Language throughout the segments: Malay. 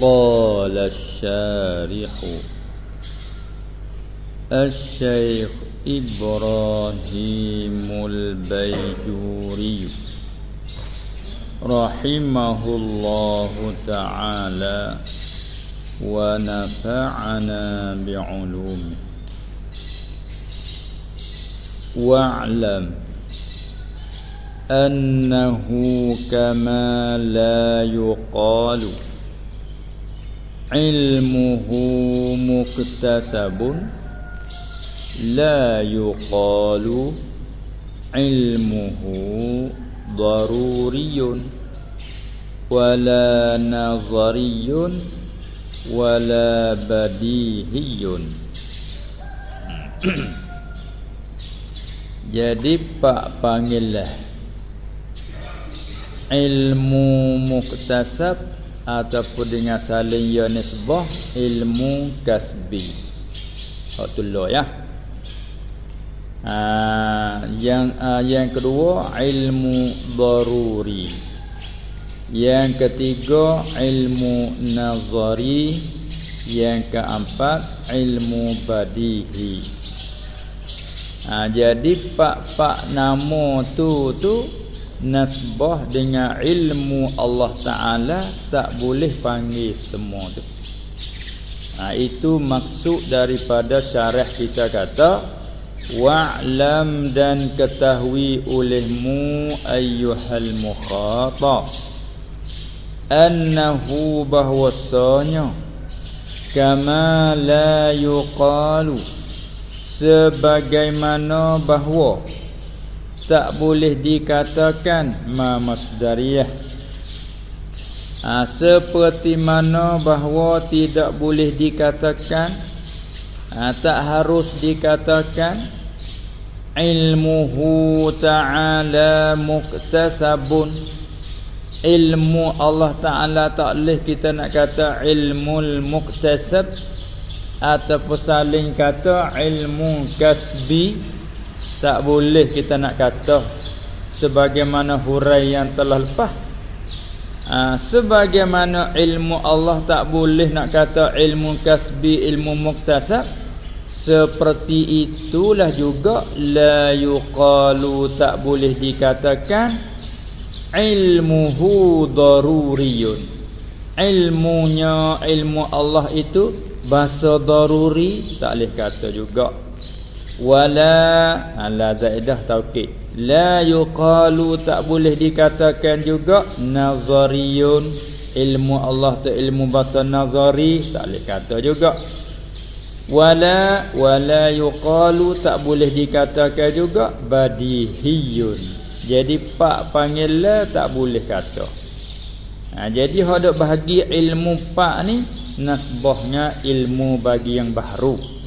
قال الشارح الشيخ إبراهيم البيجوري رحمه الله تعالى ونفعنا بعلومه. واعلم أنه كما لا يقال ilmuhu muktasabun la yuqalu ilmuhu daruriyun. Wala nazariyun. Wala badihiyun. Jadi pak panggillah ilmu muktasab ataupun dengan saling ya nisbah ilmu kasbi. Hak tulah ya. Ha, yang ha, yang kedua ilmu daruri. Yang ketiga ilmu nazari. Yang keempat ilmu badihi ha, Jadi pak-pak nama tu tu Nasbah dengan ilmu Allah Ta'ala Tak boleh panggil semua tu. Ha, Itu maksud daripada syarah kita kata Wa'lam dan ketahui olehmu ayyuhal mukhata. Annahu bahwasanya Kama la yuqalu sebagaimana bahawa tak boleh dikatakan ma masdariyah. Ha, seperti mana bahawa tidak boleh dikatakan ha, tak harus dikatakan ilmuhu ta'ala muktasabun. Ilmu Allah Ta'ala tak boleh kita nak kata ilmu muktasab ataupun saling kata ilmu kasbi tak boleh kita nak kata sebagaimana hurai yang telah lepas. Ha, sebagaimana ilmu Allah tak boleh nak kata ilmu kasbi ilmu muktasab. Seperti itulah juga la yuqalu tak boleh dikatakan ilmuhu daruriyun. Ilmunya ilmu Allah itu bahasa daruri tak boleh kata juga wala ala zaidah taukid. La yuqalu tak boleh dikatakan juga nazariyun. Ilmu Allah tu ilmu bahasa nazari tak boleh kata juga. Wala wala yuqalu tak boleh dikatakan juga badihiyun. Jadi pak panggil la tak boleh kata. Ha, jadi hendak bahagi ilmu pak ni nasbahnya ilmu bagi yang baru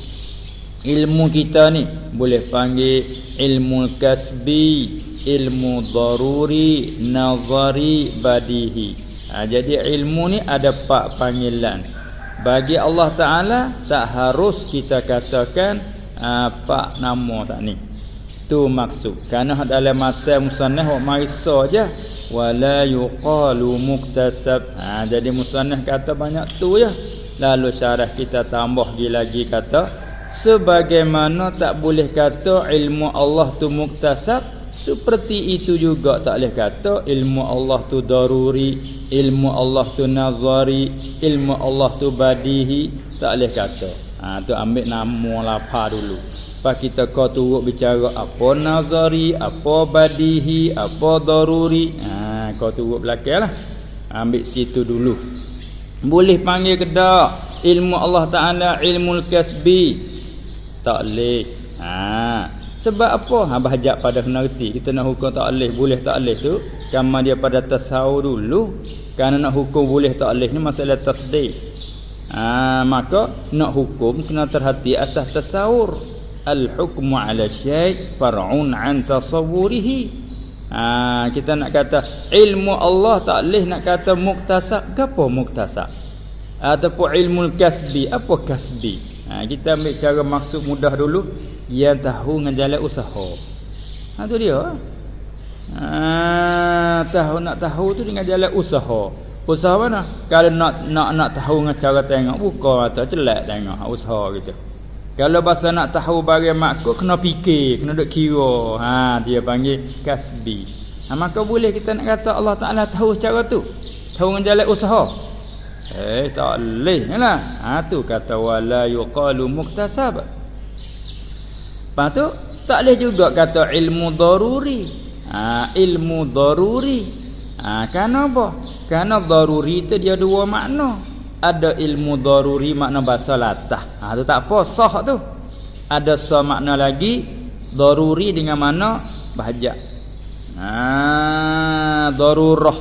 ilmu kita ni boleh panggil ilmu kasbi ilmu daruri nazari badihi. Ha, jadi ilmu ni ada pak panggilan. Bagi Allah Ta'ala tak harus kita katakan uh, pak nama tak ni. Tu maksud. Kerana dalam mata musannaf wak marisa je. Wala yuqalu muktasab. Ha, jadi musannaf kata banyak tu ya lalu syarah kita tambah lagi kata sebagaimana tak boleh kata ilmu Allah tu muktasab seperti itu juga tak boleh kata ilmu Allah tu daruri ilmu Allah tu nazari ilmu Allah tu badihi tak boleh kata Ha tu ambil nama lapa dulu. Pas kita kau turut bicara apa nazari, apa badihi, apa daruri. Ha kau turut belakanglah. Ambil situ dulu. Boleh panggil ke tak ilmu Allah Taala ilmu kasbi? Tak leh. Ha sebab apa? Ha bahajak pada kena reti. Kita nak hukum tak leh, boleh tak leh tu. Kama dia pada tasawur dulu. Kerana nak hukum boleh tak leh ni masalah tasdid ha, maka nak hukum kena terhati atas tasawur al hukmu ala syai far'un an tasawwurihi ha, kita nak kata ilmu Allah tak leh nak kata muktasab apa muktasab ataupun ilmu kasbi apa kasbi ha, kita ambil cara maksud mudah dulu yang tahu dengan jalan usaha ha tu dia ha, tahu nak tahu tu dengan jalan usaha Usaha mana? Kalau nak nak nak tahu dengan cara tengok buka mata celak tengok usaha gitu. Kalau bahasa nak tahu barang makhluk kena fikir, kena duk kira. Ha dia panggil kasbi. Ha, maka boleh kita nak kata Allah Taala tahu cara tu. Tahu dengan jalan usaha. Eh tak boleh lah. Ha tu kata wala yuqalu muktasab. Lepas tu tak boleh juga kata ilmu daruri. Ha ilmu daruri Ha, kerana apa? Kerana daruri itu dia dua makna. Ada ilmu daruri makna bahasa latah. Ha, tu tak apa, sah tu. Ada sah makna lagi. Daruri dengan mana? Bahajak. Ha, darurah.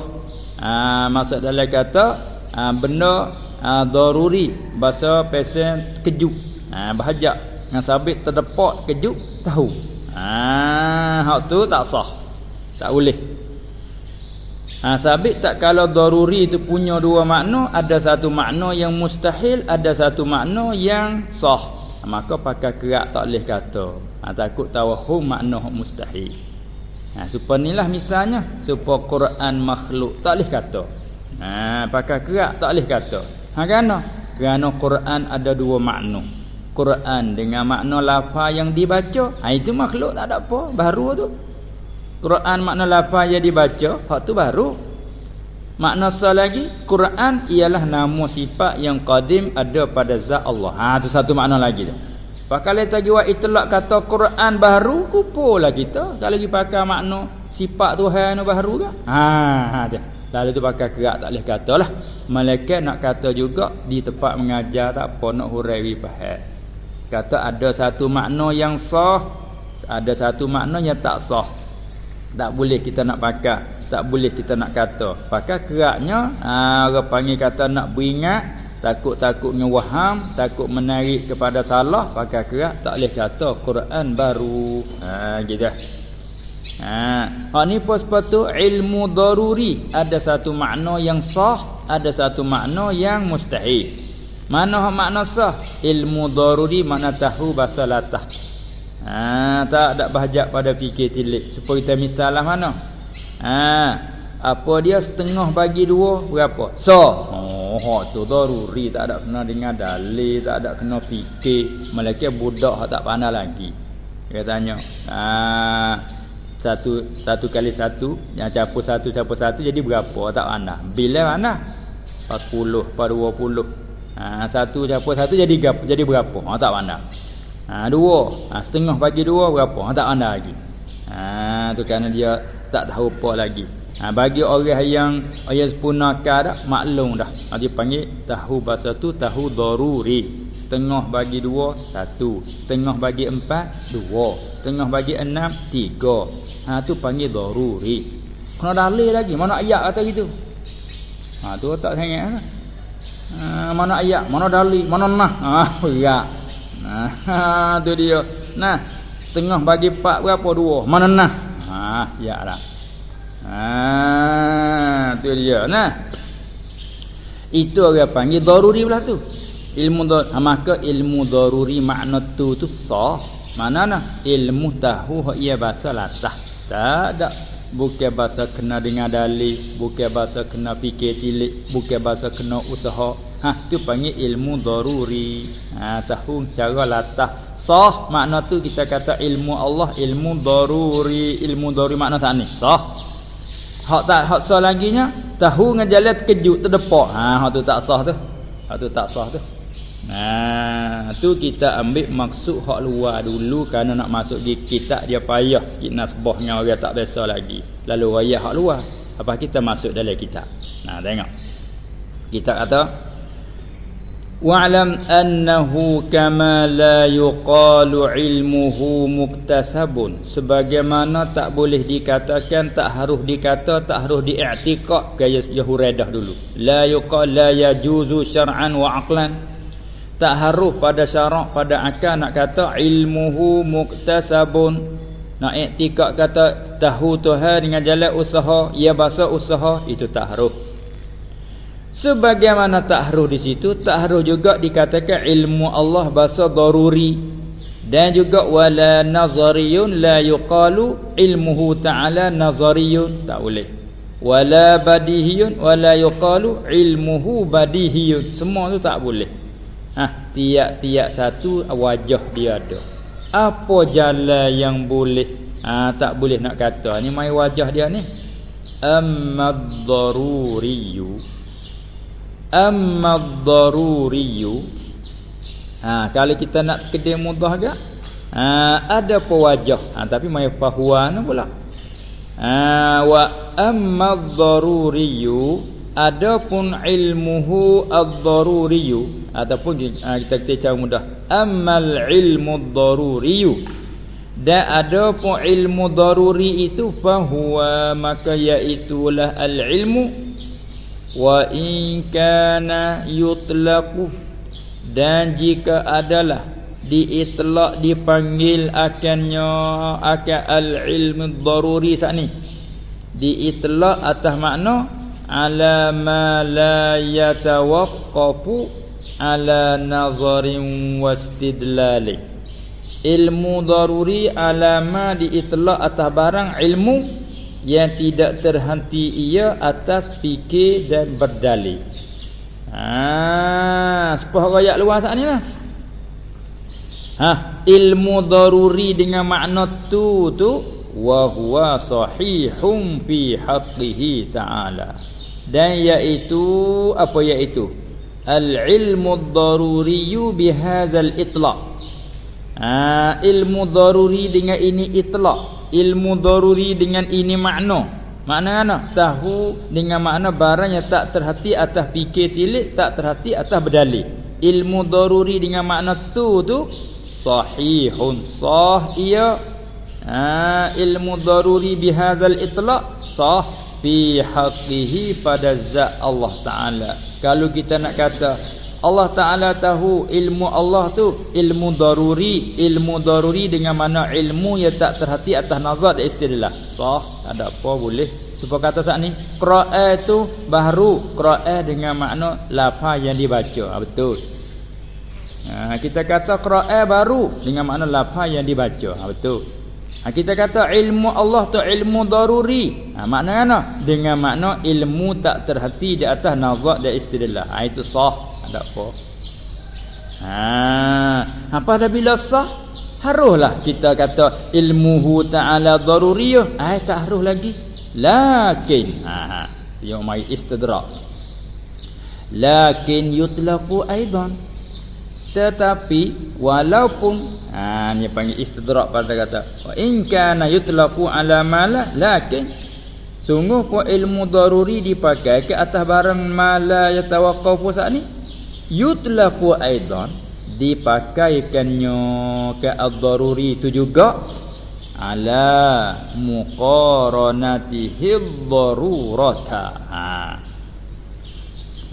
Ha, maksud dalam kata, ha, benda ha, daruri. Bahasa pesen kejut. Ha, bahajak. Yang sabit terdepak kejut, tahu. Ha, hak tu tak sah. Tak boleh. Ha, sabit tak kalau daruri itu punya dua makna, ada satu makna yang mustahil, ada satu makna yang sah. Ha, maka pakai kerak tak boleh kata. Ha, takut tawahum makna mustahil. Ha, supaya inilah misalnya, supaya Quran makhluk tak boleh kata. Ha, pakai kerak tak boleh kata. Ha, kerana? Kerana Quran ada dua makna. Quran dengan makna lafaz yang dibaca, ha, itu makhluk tak ada apa, baru tu. Quran makna lafaz yang dibaca, hak tu baru. Makna sah lagi, Quran ialah nama sifat yang qadim ada pada zat Allah. Ha tu satu makna lagi tu. Pakal lagi wa itlaq kata Quran baru kupolah kita. Kalau lagi pakai makna sifat Tuhan baru ke? Ha ha tu. Lalu tu pakai kerak tak boleh katalah. Malaikat nak kata juga di tempat mengajar tak apa nak hurai faham. Kata ada satu makna yang sah, ada satu makna yang tak sah tak boleh kita nak pakai tak boleh kita nak kata pakai keraknya ha, orang panggil kata nak beringat takut-takutnya waham takut menarik kepada salah pakai kerak tak boleh kata Quran baru ha gitu ha hak ni pun sepatu ilmu daruri ada satu makna yang sah ada satu makna yang mustahil mana makna sah ilmu daruri makna tahu bahasa latah Ha, tak ada bahajak pada fikir tilik. Supaya kita misalah mana? Ha, apa dia setengah bagi dua berapa? So. Oh, tu daruri tak ada kena dengar dalil, tak ada kena fikir. Malaikat budak tak pandai lagi. Dia tanya. Ha, satu satu kali satu yang campur satu campur satu jadi berapa tak pandai. Bila mana? 40, 20. Ha, satu campur satu jadi jadi berapa? Oh, tak pandai. Ha dua. Ha setengah bagi dua berapa? Ha tak ada lagi. Ha tu kerana dia tak tahu apa lagi. Ha bagi orang yang ayat sempurna dah maklum dah. Ha dia panggil tahu bahasa tu tahu daruri. Setengah bagi dua satu, setengah bagi empat dua, setengah bagi enam tiga. Ha tu panggil daruri. Kena dalil lagi. Mana ayat kata gitu? Ha tu tak sangat lah. Ha, mana ayat, mana dalil, mana nah. Ha berat. Ha tu dia. Nah, setengah bagi empat berapa dua? Mana nah? Ha siaplah. Ha tu dia. Nah. Itu orang panggil daruri belah tu. Ilmu dar ha, maka ilmu daruri makna tu tu sah. Mana nah? Ilmu tahu ia bahasa latah. Tak ada bukan bahasa kena dengar dalil, bukan bahasa kena fikir tilik, bukan bahasa kena usaha. Ha tu panggil ilmu daruri. Ha tahu cara latah sah makna tu kita kata ilmu Allah ilmu daruri, ilmu daruri makna sana sah. Hak tak hak sah lagi nya tahu ngajalat kejut terdepak. Ha hak tu tak sah tu. Hak tu tak sah tu. Nah, tu kita ambil maksud hak luar dulu kerana nak masuk di kitab dia payah sikit nasbahnya orang tak biasa lagi. Lalu raya hak luar. Apa kita masuk dalam kitab. Nah, tengok. Kita kata wa'lam annahu kama la yuqalu ilmuhu muktasabun sebagaimana tak boleh dikatakan tak harus dikata tak harus diiktikad gaya Yahuredah dulu la yuqal la yajuzu syar'an wa aqlan tak harus pada syarak pada akal nak kata ilmuhu muktasabun. Nak iktikad kata tahu Tuhan dengan jalan usaha ia bahasa usaha itu tak harus Sebagaimana tak harus di situ, tak harus juga dikatakan ilmu Allah bahasa daruri. Dan juga wala nazariyun la yuqalu ilmuhu ta'ala nazariyun. Tak boleh. wala badihiyun wala yuqalu ilmuhu badihiyun. Semua tu tak boleh ha tiap-tiap satu wajah dia ada. Apa jalan yang boleh? Ha tak boleh nak kata. Ni mai wajah dia ni. Amma daruriyu amma daruriyu ha kalau kita nak kedai mudah gak? Ha ada apa wajah? Ha tapi mai fahuan pula. Ha wa amma daruriyu adapun ilmuhu ad-daruriyu ataupun ha, kita kata cara mudah. Ammal ilmu ad-daruriyu dan ada pun ilmu daruri itu fahuwa maka iaitulah al-ilmu. Wa in kana yutlaqu dan jika adalah diitlaq dipanggil akannya akan al-ilmu daruri saat ni. Diitlaq atas makna ala ma la yatawaqqafu ala nazarin wastidlalin ilmu daruri alama diitlak atas barang ilmu yang tidak terhenti ia atas fikir dan berdalil. Ha, sepuluh ayat luar saat ni lah. Ha, ilmu daruri dengan makna tu tu wa huwa sahihun fi haqqihi ta'ala. Dan iaitu apa iaitu? Al-ilmu daruri bihadzal itlaq. Ha, ilmu daruri dengan ini itlaq. Ilmu daruri dengan ini makna. Makna mana? Tahu dengan makna barang yang tak terhati atas fikir tilik tak terhati atas berdalil. Ilmu daruri dengan makna tu tu sahihun. Sah ia ha, ilmu daruri bihadzal itlaq sah fi haqqihi pada zat Allah taala. Kalau kita nak kata Allah Ta'ala tahu ilmu Allah tu ilmu daruri ilmu daruri dengan mana ilmu yang tak terhati atas nazar dan istidlal sah ada apa boleh. Supaya kata saat ni Quran tu baru Quran dengan makna lafaz yang dibaca. Ha, betul. Ha, kita kata Quran baru dengan makna lafaz yang dibaca. Ha, betul ha, kita kata ilmu Allah tu ilmu daruri ha, makna mana dengan makna ilmu tak terhati di atas nazar dan istidlal ha, itu sah tak apa. Ha, apa dah bila sah? Haruslah kita kata ilmuhu ta'ala daruriyah. Ah tak harus lagi. Lakin ha, ha. yang mai istidrak. Lakin yutlaqu aidan. Tetapi walaupun ha ni panggil istidrak pada kata wa in kana yutlaqu ala mala lakin sungguh pun ilmu daruri dipakai ke atas barang mala yatawaqqafu saat ni yutlaqu aidan dipakaikannya ke ad-daruri itu juga ala muqaranatihi ad-darurata. Ha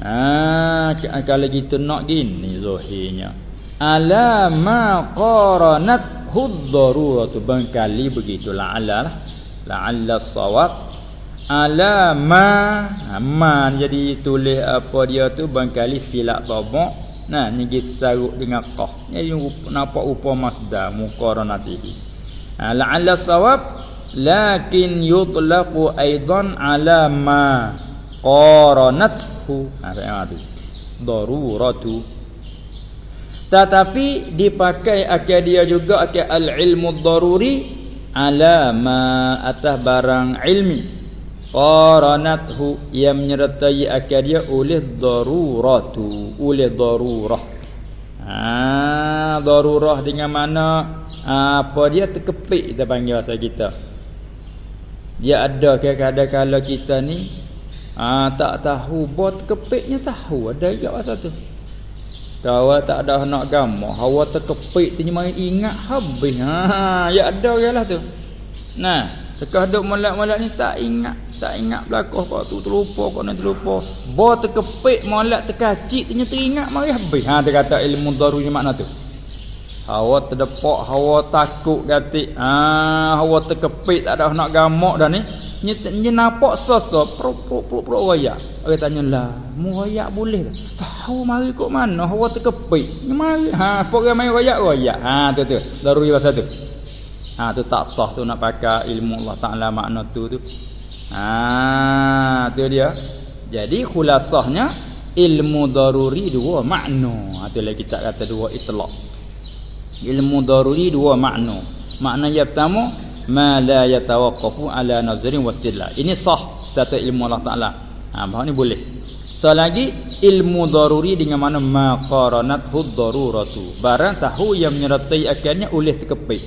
ha kalau gitu nak gini zahirnya ala ma qaranat ad-daruratu bangkali begitulah ala lah. La'alla as-sawab ala ma ha, ma jadi tulis apa dia tu bangkali silap tabak nah ni kita saruk dengan qaf jadi nampak rupa masdar muqaranatihi ha, la'alla sawab. Lakin yutlaqu aidan ala ma qaranathu. Ha tu. Daruratu. Tetapi dipakai akal dia juga akal al-ilmu daruri ala ma atas barang ilmi. Qaranathu. Yang menyertai akal dia oleh daruratu. Oleh darurah. Ha darurah dengan mana? Apa dia terkepik kita panggil bahasa kita. Dia ada kadang-kadang kalau kita ni ha, tak tahu bot terkepiknya tahu ada juga bahasa tu Tawa tak ada nak gamoh hawa terkepik tu main ingat habis ha ya ada lah tu nah Sekah duk molek-molek ni tak ingat, tak ingat belakang kau tu terlupa kau ni terlupa. Bo terkepik molek terkacik tu teringat mari habis. Ha dia kata ilmu daru ni makna tu. Hawa terdepak, hawa takut gatik. Ha hawa terkepik tak ada nak gamak dah ni. Nampak soso pro pro pro pro waya. Orang tanya lah, mu waya boleh tak? Tahu mari kok mana hawa terkepik. Ni mari. Ha pok ramai waya waya. Ha tu tu. Daru bahasa tu. Ha tu tak sah tu nak pakai ilmu Allah Taala makna tu tu. Ah, tu dia. Jadi khulasahnya ilmu daruri dua makna. Ha tu lagi kita kata dua itlaq. Ilmu daruri dua makna. Makna yang pertama ma la yatawaqqafu ala nazrin wastidlal. Ini sah kata ilmu Allah Taala. Ha bahawa ni boleh. So lagi ilmu daruri dengan mana ma qaranat daruratu. Barang tahu yang menyertai akalnya oleh terkepit.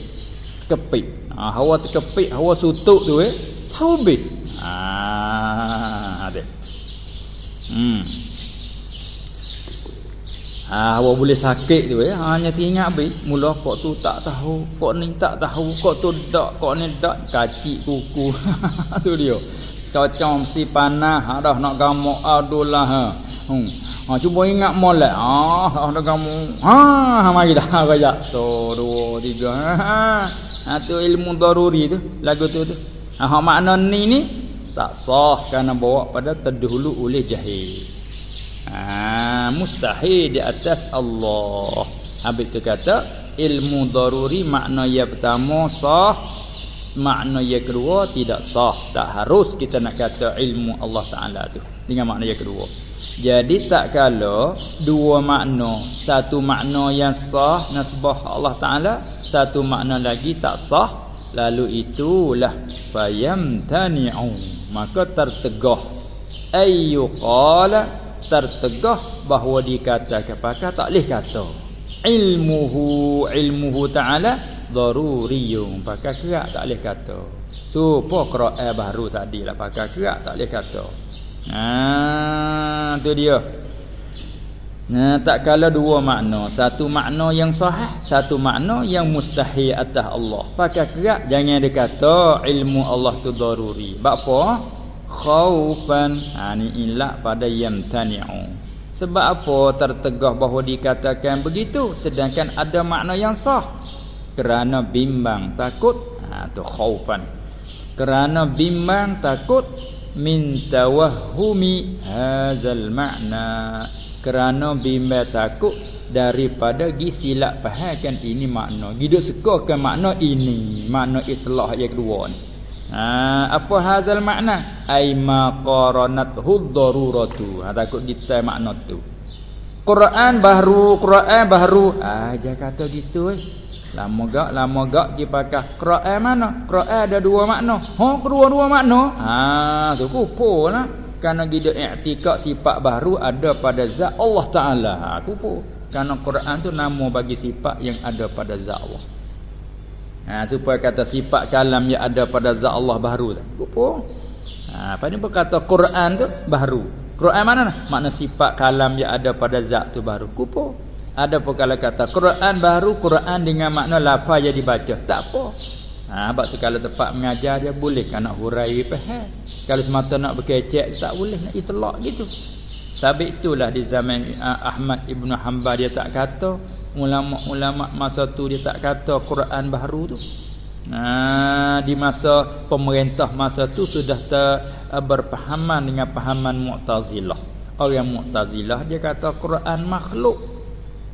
Terkepit. Ha hawa terkepit, hawa sutuk tu eh. Tahu be. Ah, ada. Hmm. Ah, awak boleh sakit tu eh. Hanya ingat be, mula kok tu tak tahu, kok ni tak tahu, kok tu dak, kok ni dak, kacik kuku. tu dia. Cocong si panah, ha dah nak gamuk adulah ha. Hmm. Ha cuba ingat molek. Ah, ha dah gamu. Ha, ha mari dah kaya. So, dua, tiga. Ha. ha tu ilmu daruri tu, lagu tu tu. Ha makna ni ni tak sah kerana bawa pada terdahulu oleh jahil. Ha, mustahil di atas Allah. Habis tu kata ilmu daruri makna yang pertama sah, makna yang kedua tidak sah. Tak harus kita nak kata ilmu Allah Taala tu dengan makna yang kedua. Jadi tak kala dua makna, satu makna yang sah nasbah Allah Taala, satu makna lagi tak sah lalu itulah fayam tani'u maka tertegah ayu qala tertegah bahawa dikatakan pakar tak boleh kata ilmuhu ilmuhu ta'ala daruriyun pakar kerak tak boleh kata supo qira'ah baru tadi lah pakar kerak tak boleh kata ha tu dia Nah, tak kala dua makna. Satu makna yang sahih, satu makna yang mustahil atas Allah. Pakai kerak jangan dikata ilmu Allah tu daruri. Sebab apa? Khaufan. Ha ni ilak pada yamtani'u. Sebab apa tertegah bahawa dikatakan begitu sedangkan ada makna yang sah? Kerana bimbang, takut. Ha tu khaufan. Kerana bimbang, takut min tawahhumi hadzal ma'na kerana bimbang takut daripada gi silap fahamkan ini makna hidup sukakan makna ini makna itlah yang kedua ni ha apa hazal makna? Ai ma qaranat hudaruratu ha takut kita makna tu. Quran baru Quran baru. Ah dia kata gitu eh. Lama gak lama gak dia pakai Quran mana? Quran ada dua makna. Ha kedua-dua makna. Ha tu kupolah kerana kita i'tikad sifat baru ada pada zat Allah Taala. Ha aku pun kerana Quran tu nama bagi sifat yang ada pada zat Allah. Ha supaya kata sifat kalam yang ada pada zat Allah baru pun ha apa ni berkata Quran tu baru. Quran mana nah? Makna sifat kalam yang ada pada zat tu baru. Pun ada pun kalau kata Quran baru Quran dengan makna lafaz yang dibaca. Tak apa. Ha sebab tu kalau tempat mengajar dia boleh kan nak hurai faham. Kalau semata nak berkecek tak boleh nak itlak gitu. Sabit itulah di zaman uh, Ahmad Ibn Hanbal dia tak kata ulama-ulama masa tu dia tak kata Quran baru tu. Nah, di masa pemerintah masa tu sudah ter, uh, berpahaman dengan pahaman Mu'tazilah. Orang Mu'tazilah dia kata Quran makhluk.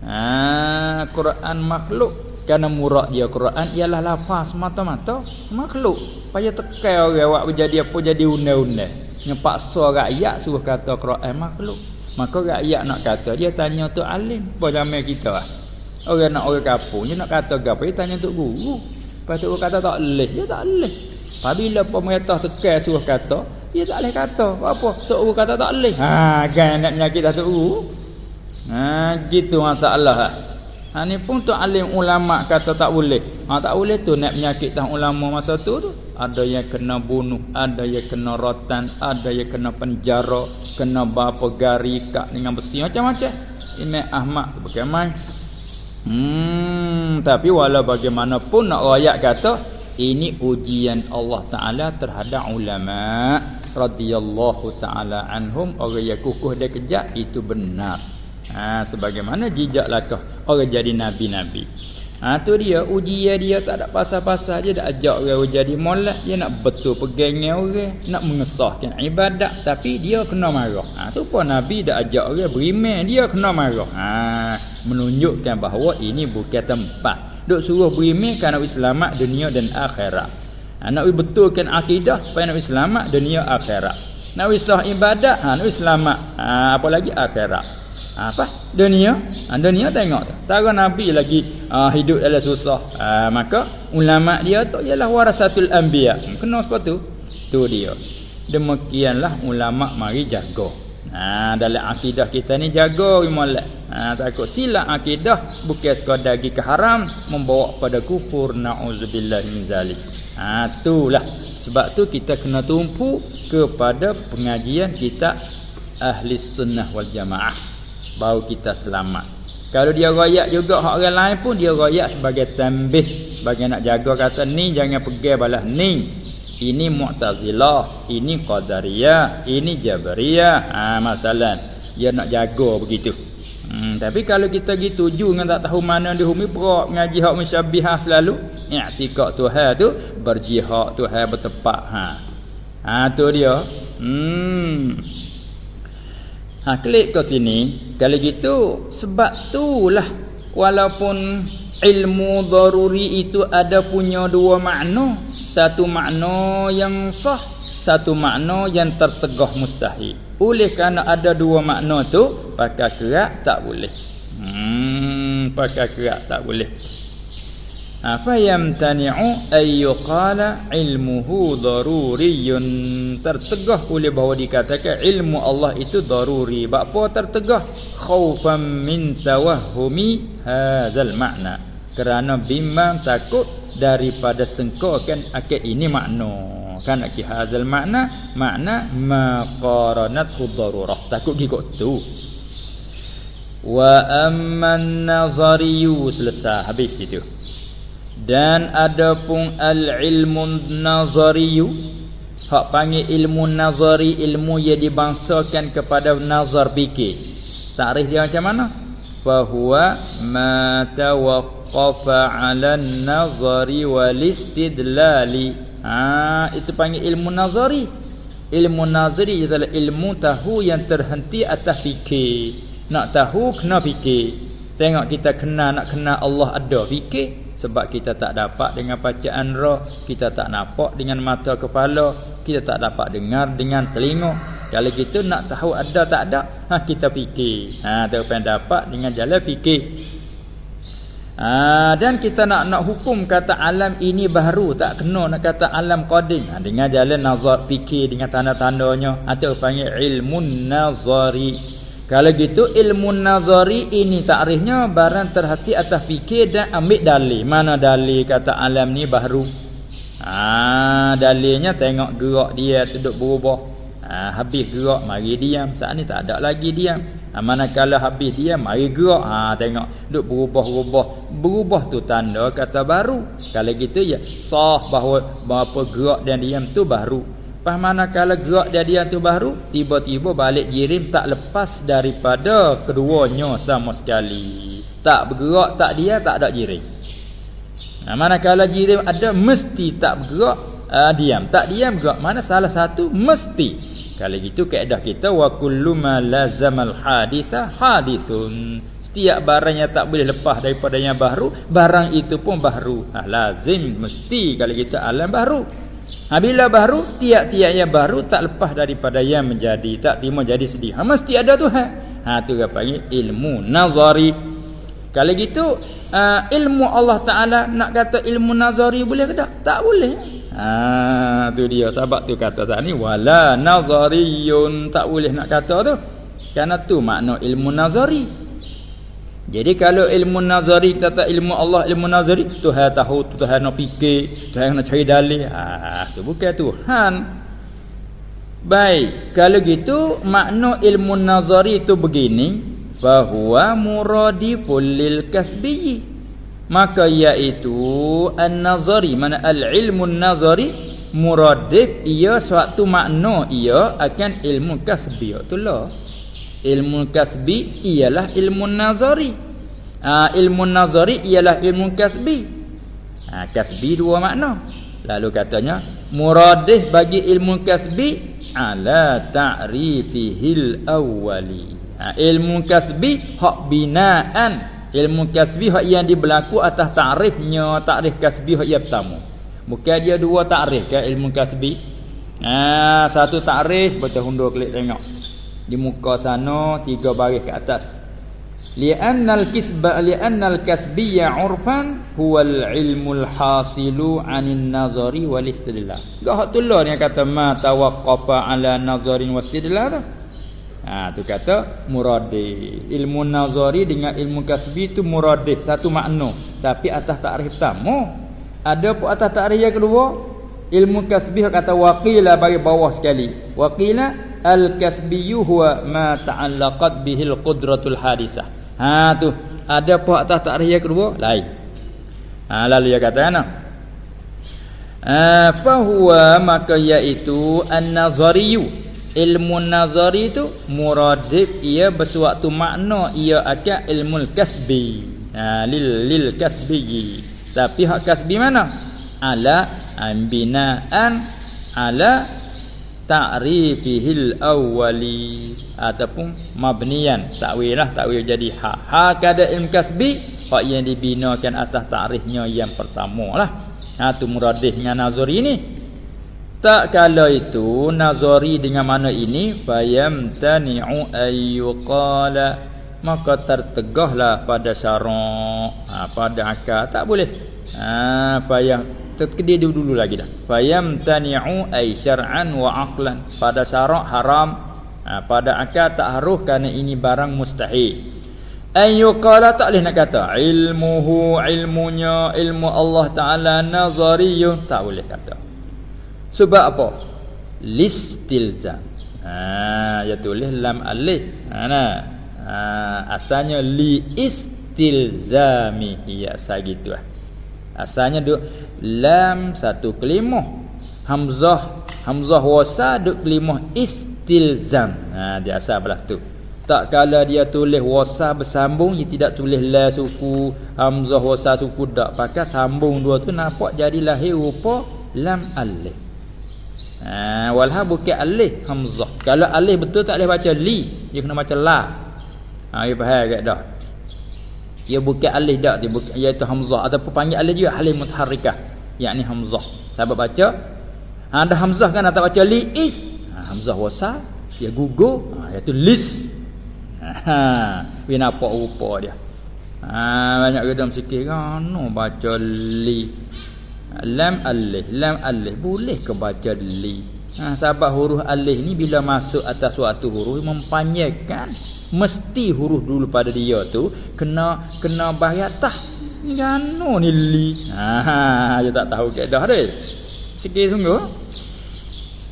Ah, Quran makhluk. Kerana murad dia Quran ialah lafaz semata-mata makhluk. Payah tekai orang awak berjadi apa jadi undang-undang. Nyepaksa rakyat suruh kata Quran makhluk. Maka rakyat nak kata dia tanya tu alim. Apa zaman kita lah. Orang nak orang kapung dia nak kata apa dia tanya tu guru. Lepas tu kata tak boleh. Dia tak boleh. Apabila pemerintah tekai suruh kata dia tak boleh kata. Apa? Tok guru kata tak boleh. Ha kan nak menyakit dah tok guru. Ha gitu masalah lah. Ha ni pun tu alim ulama kata tak boleh. Ha tak boleh tu nak menyakit tang ulama masa tu tu. Ada yang kena bunuh, ada yang kena rotan, ada yang kena penjara, kena bapa gari kat dengan besi macam-macam. Imam Ahmad bagaimana? Hmm tapi walau bagaimanapun nak ayat kata ini ujian Allah Taala terhadap ulama radhiyallahu taala anhum orang yang kukuh dia kejap itu benar. Ha sebagaimana jejak lakah orang jadi nabi-nabi. Ha tu dia ujian dia tak ada pasal-pasal dia dak ajak orang jadi molek dia nak betul pegangnya orang nak mengesahkan ibadat tapi dia kena marah. Ha tu pun nabi dak ajak orang beriman dia kena marah. Ha menunjukkan bahawa ini bukan tempat. Duk suruh beriman kerana selamat dunia dan akhirat. ha, nak betulkan akidah supaya nak selamat dunia akhirat. Nak sah ibadat ha, nak selamat ha, apa lagi? Akhirat. Ha, apa? Dunia. Ha, dunia tengok tu. Tara nabi lagi ha, hidup dalam susah. Ha, maka ulama dia tu ialah warasatul anbiya. Kena sebab tu tu dia. Demikianlah ulama mari jaga ha, dalam akidah kita ni jaga molek. Ha, takut silap akidah bukan sekadar pergi ke haram membawa pada kufur naudzubillah min zalik. Ha itulah. Sebab tu kita kena tumpu kepada pengajian kita ahli sunnah wal jamaah. Baru kita selamat. Kalau dia royak juga orang lain pun dia royak sebagai tambih sebagai nak jaga kata ni jangan pergi balas ni ini Mu'tazilah, ini Qadariyah, ini Jabariyah. Ha masalah dia nak jaga begitu. Hmm, tapi kalau kita pergi tuju dengan tak tahu mana di bumi perak ngaji hak musyabbihah selalu, i'tiqad Tuhan tu berjihad Tuhan bertepat ha. Ha tu dia. Hmm. Ha klik ke sini. Kalau gitu sebab itulah walaupun ilmu daruri itu ada punya dua makna. Satu makna yang sah satu makna yang tertegah mustahil. Oleh kerana ada dua makna tu pakai kerak tak boleh. Hmm pakai kerak tak boleh. Apa yang tani'u ay yuqala ilmuhu daruriyun. Tertegah oleh bahawa dikatakan ilmu Allah itu daruri. Apa tertegah? Khaufan min tawahhumi hadzal makna kerana bimbang takut daripada sengkokan akid ini makna. Kan akid hazal makna makna maqaranat darurah. Takut gigok tu. Wa amman nazariyu selesai. Habis itu dan adapun al ilmu nazariyu hak panggil ilmu nazari ilmu yang dibangsakan kepada nazar fikir. Takrif dia macam mana fahuwa ma tawaqqafa 'ala an-nazari wal istidlali ha itu panggil ilmu nazari. Ilmu nazari adalah ilmu tahu yang terhenti atas fikir. Nak tahu kena fikir. Tengok kita kena nak kena Allah ada fikir. Sebab kita tak dapat dengan bacaan roh kita tak nampak dengan mata kepala kita tak dapat dengar dengan telinga kalau kita nak tahu ada tak ada, ha kita fikir. Ha tu dapat dengan jalan fikir. Ha, dan kita nak nak hukum kata alam ini baru tak kena nak kata alam qadim. Ha, dengan jalan nazar fikir dengan tanda-tandanya. Atau panggil ilmu nazari. Kalau gitu ilmu nazari ini takrifnya barang terhati atas fikir dan ambil dalil. Mana dalil kata alam ni baru? Ah ha, dalilnya tengok gerak dia duduk berubah ha, habis gerak mari diam. Saat ni tak ada lagi diam. Ha, manakala habis diam mari gerak. Ha tengok duk berubah-ubah. Berubah tu tanda kata baru. Kalau gitu ya sah bahawa apa gerak dan diam tu baru. Pas manakala gerak dan diam tu baru tiba-tiba balik jirim tak lepas daripada keduanya sama sekali. Tak bergerak tak dia tak ada jirim. Nah, manakala jirim ada mesti tak bergerak uh, diam. Tak diam bergerak mana salah satu? Mesti kalau gitu kaedah kita wa kullu ma lazamal haditha hadithun. Setiap barang yang tak boleh lepas daripada yang baru, barang itu pun baru. Ha, lazim mesti kalau kita alam baru. Ha, bila baru, tiap-tiap yang baru tak lepas daripada yang menjadi. Tak terima jadi sedih. Ha, mesti ada Tuhan. Ha, tu dia panggil ilmu nazari. Kalau gitu, uh, ilmu Allah Ta'ala nak kata ilmu nazari boleh ke tak? Tak boleh. Ha tu dia sebab tu kata tak ni wala nazariyun tak boleh nak kata tu. Kerana tu makna ilmu nazari. Jadi kalau ilmu nazari kita tak ilmu Allah ilmu nazari Tuhan tahu Tuhan nak fikir Tuhan nak cari dalil ah tu bukan Tuhan Baik kalau gitu makna ilmu nazari itu begini bahwa muradiful lil kasbi maka iaitu an-nazari. Mana al-ilmu an-nazari muradif ia suatu makna ia akan ilmu kasbi itulah ilmu kasbi ialah ilmu nazari. Ha, ilmu nazari ialah ilmu kasbi. Ha, kasbi dua makna. Lalu katanya muradif bagi ilmu kasbi ala ta'rifihil awwali ha, ilmu kasbi hak binaan ilmu kasbi hak yang diberlaku atas ta'rifnya ta'rif kasbi hak yang pertama Bukan dia dua takrif ke ilmu kasbi. Ha, satu takrif betul hundur klik tengok. Di muka sana tiga baris ke atas. Li'anna al-kisba li'anna al-kasbiyya 'urfan huwa al-'ilmu al-hasilu 'anil nazari wal istidlal. Gak tulur ni kata ma tawaqqafa 'ala nazarin wa istidlal tu. Ha tu kata muradih. Ilmu nazari dengan ilmu kasbi tu muradih satu makna. Tapi atas takrif tamu ada pun atas takrif yang kedua ilmu kasbi kata waqila bagi bawah sekali. Waqila al-kasbiyyu huwa ma ta'allaqat bihi al-qudratul hadisah. Ha tu ada pun atas takrif yang kedua lain. Ha lalu dia kata ana. Ha fa huwa maka iaitu an-nazariyyu ilmu nazari itu muradif ia bersuatu makna ia akan ilmu kasbi. Ha, lil lil kasbi. Tapi hak kasbi mana? Ala ambinaan ala ta'rifihil awwali ataupun mabniyan takwil lah takwil jadi hak hak ada ilmu kasbi hak yang dibinakan atas ta'rifnya yang pertama lah. Ha tu muradif dengan nazari ini tak kala itu nazari dengan mana ini fayam tani'u ayyuqala maka tertegahlah pada syarak ha, pada akal. Tak boleh. Ha payah terkedi dulu, dulu lagi dah. Fayam tani'u ay syar'an wa aqlan. Pada syarak haram ha, pada akal tak harus kerana ini barang mustahil. Ayyuqala tak boleh nak kata. Ilmuhu ilmunya ilmu Allah taala nazariyun. Tak boleh kata sebab apa? Listilzam. Ha, ya tulis lam alif. Ha, nah. ha, asalnya li istilzami. Ya, gitu lah. Asalnya duk lam satu kelimah. Hamzah, hamzah wasa duk kelimah istilzam. Ha, dia asal belah tu. Tak kala dia tulis wasa bersambung dia tidak tulis la suku hamzah wasa suku dak pakai sambung dua tu nampak jadi lahir rupa lam alif Ha, walha bukan alif hamzah. Kalau alif betul tak boleh baca li, dia kena baca la. Ha, dia faham ke dah? Dia bukan alif dak, dia bukan iaitu hamzah ataupun panggil alif juga alif mutaharrikah, yakni hamzah. Sebab baca ha, ada hamzah kan tak baca li is. Ha, hamzah wasa dia gugur, ha, iaitu lis. Ha, nampak rupa dia. Ha, banyak gedam sikit kan, no baca li lam alif lam alif boleh ke baca li? Ha sebab huruf alif ni bila masuk atas suatu huruf mempanjangkan. Mesti huruf dulu pada dia tu kena kena bahyatah gano ni li. Ha dia tak tahu kedah dia. Sikit sungguh.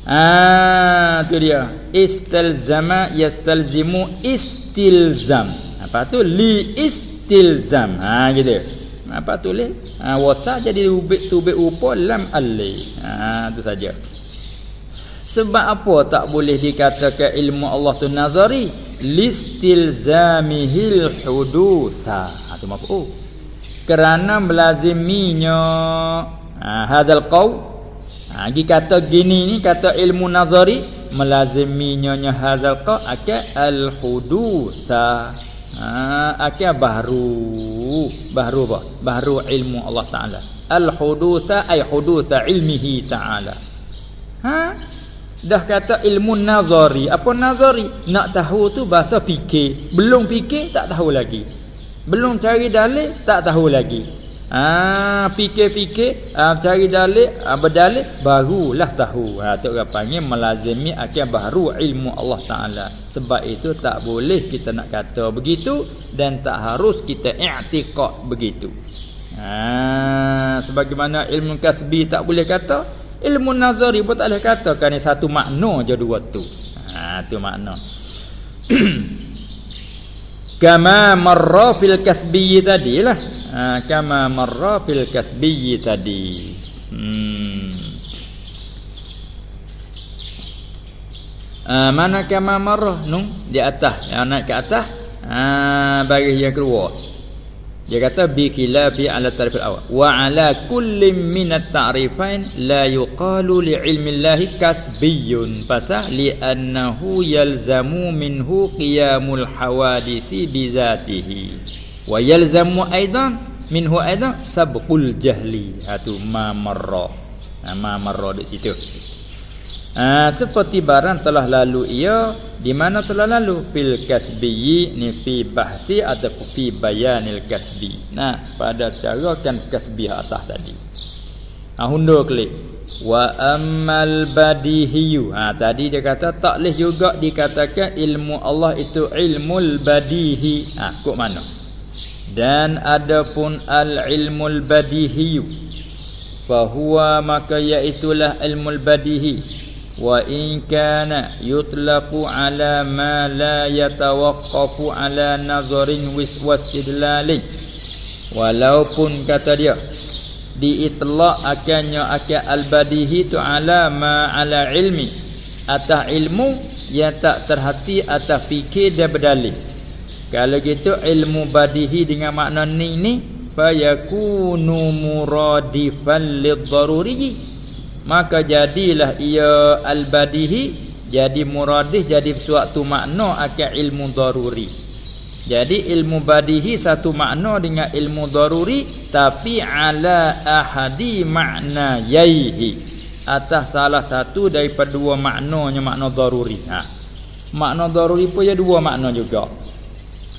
Ah tu dia. Istalzama yastalzimu istilzam. Apa tu? Li istilzam. Ha gitu apa tulis? Ha, wasa jadi ubik tubik rupa lam alli. Ha tu saja. Sebab apa tak boleh dikatakan ilmu Allah tu nazari? Listilzamihil hudutha. Ha tu maksud. Oh. kerana melaziminya ha hadzal qaul. Ha dikata gini ni kata ilmu nazari melaziminya hadzal qaul akan al hudutha ha akan baru. Baru apa? Baru ilmu Allah taala. Al hudutha ay hudutha ilmihi taala. Ha? Dah kata ilmu nazari. Apa nazari? Nak tahu tu bahasa fikir. Belum fikir tak tahu lagi. Belum cari dalil tak tahu lagi Ah, fikir-fikir, ah, cari dalil, ah, berdalil barulah tahu. Ha tu orang panggil melazimi akan baru ilmu Allah Taala. Sebab itu tak boleh kita nak kata begitu dan tak harus kita i'tiqad begitu. Ha sebagaimana ilmu kasbi tak boleh kata, ilmu nazari pun tak boleh kata kan satu makna je dua tu. Ha tu makna. kama marra fil kasbi tadi lah ha, kama marra fil kasbi tadi. Hmm. ha, mana kama marra? Nung di atas. Yang naik ke atas. Ha, bagi yang keluar dia kata bi khilafi ala tarif al-awwal wa ala kulli min at-ta'rifain la yuqalu li ilmi Allah kasbiyun. Fasa li annahu yalzamu minhu qiyamul hawadisi bi zatihi. Wa yalzamu aidan minhu aidan sabqul jahli. Atu ma marra. Nama marra di situ ha, seperti barang telah lalu ia di mana telah lalu? Fil kasbi ni fi bahsi atau fi bayanil kasbi. Nah pada cara kan kasbi atas tadi. Ha hundur klik. Wa ammal badihiyu. Ha tadi dia kata tak leh juga dikatakan ilmu Allah itu ilmul badihi. Ha kok mana? Dan adapun al ilmul badihiyu fahuwa maka iaitulah ilmul badihi in kana yutlaqu ala ma la yatawaqqafu ala nazarin waswastidlalin walaupun kata dia diitlaq akannya akan al-badihi tu ala ma ala ilmi. Atas ilmu yang tak terhati atas fikir dan berdalil kalau gitu ilmu badihi dengan makna ni ni fayakunu muradifan lidharuri maka jadilah ia al-badihi jadi muradih jadi suatu makna akan ilmu daruri jadi ilmu badihi satu makna dengan ilmu daruri tapi ala ahadi makna yaihi atas salah satu daripada dua maknanya makna daruri. Ha. Makna daruri pun ya dua makna juga.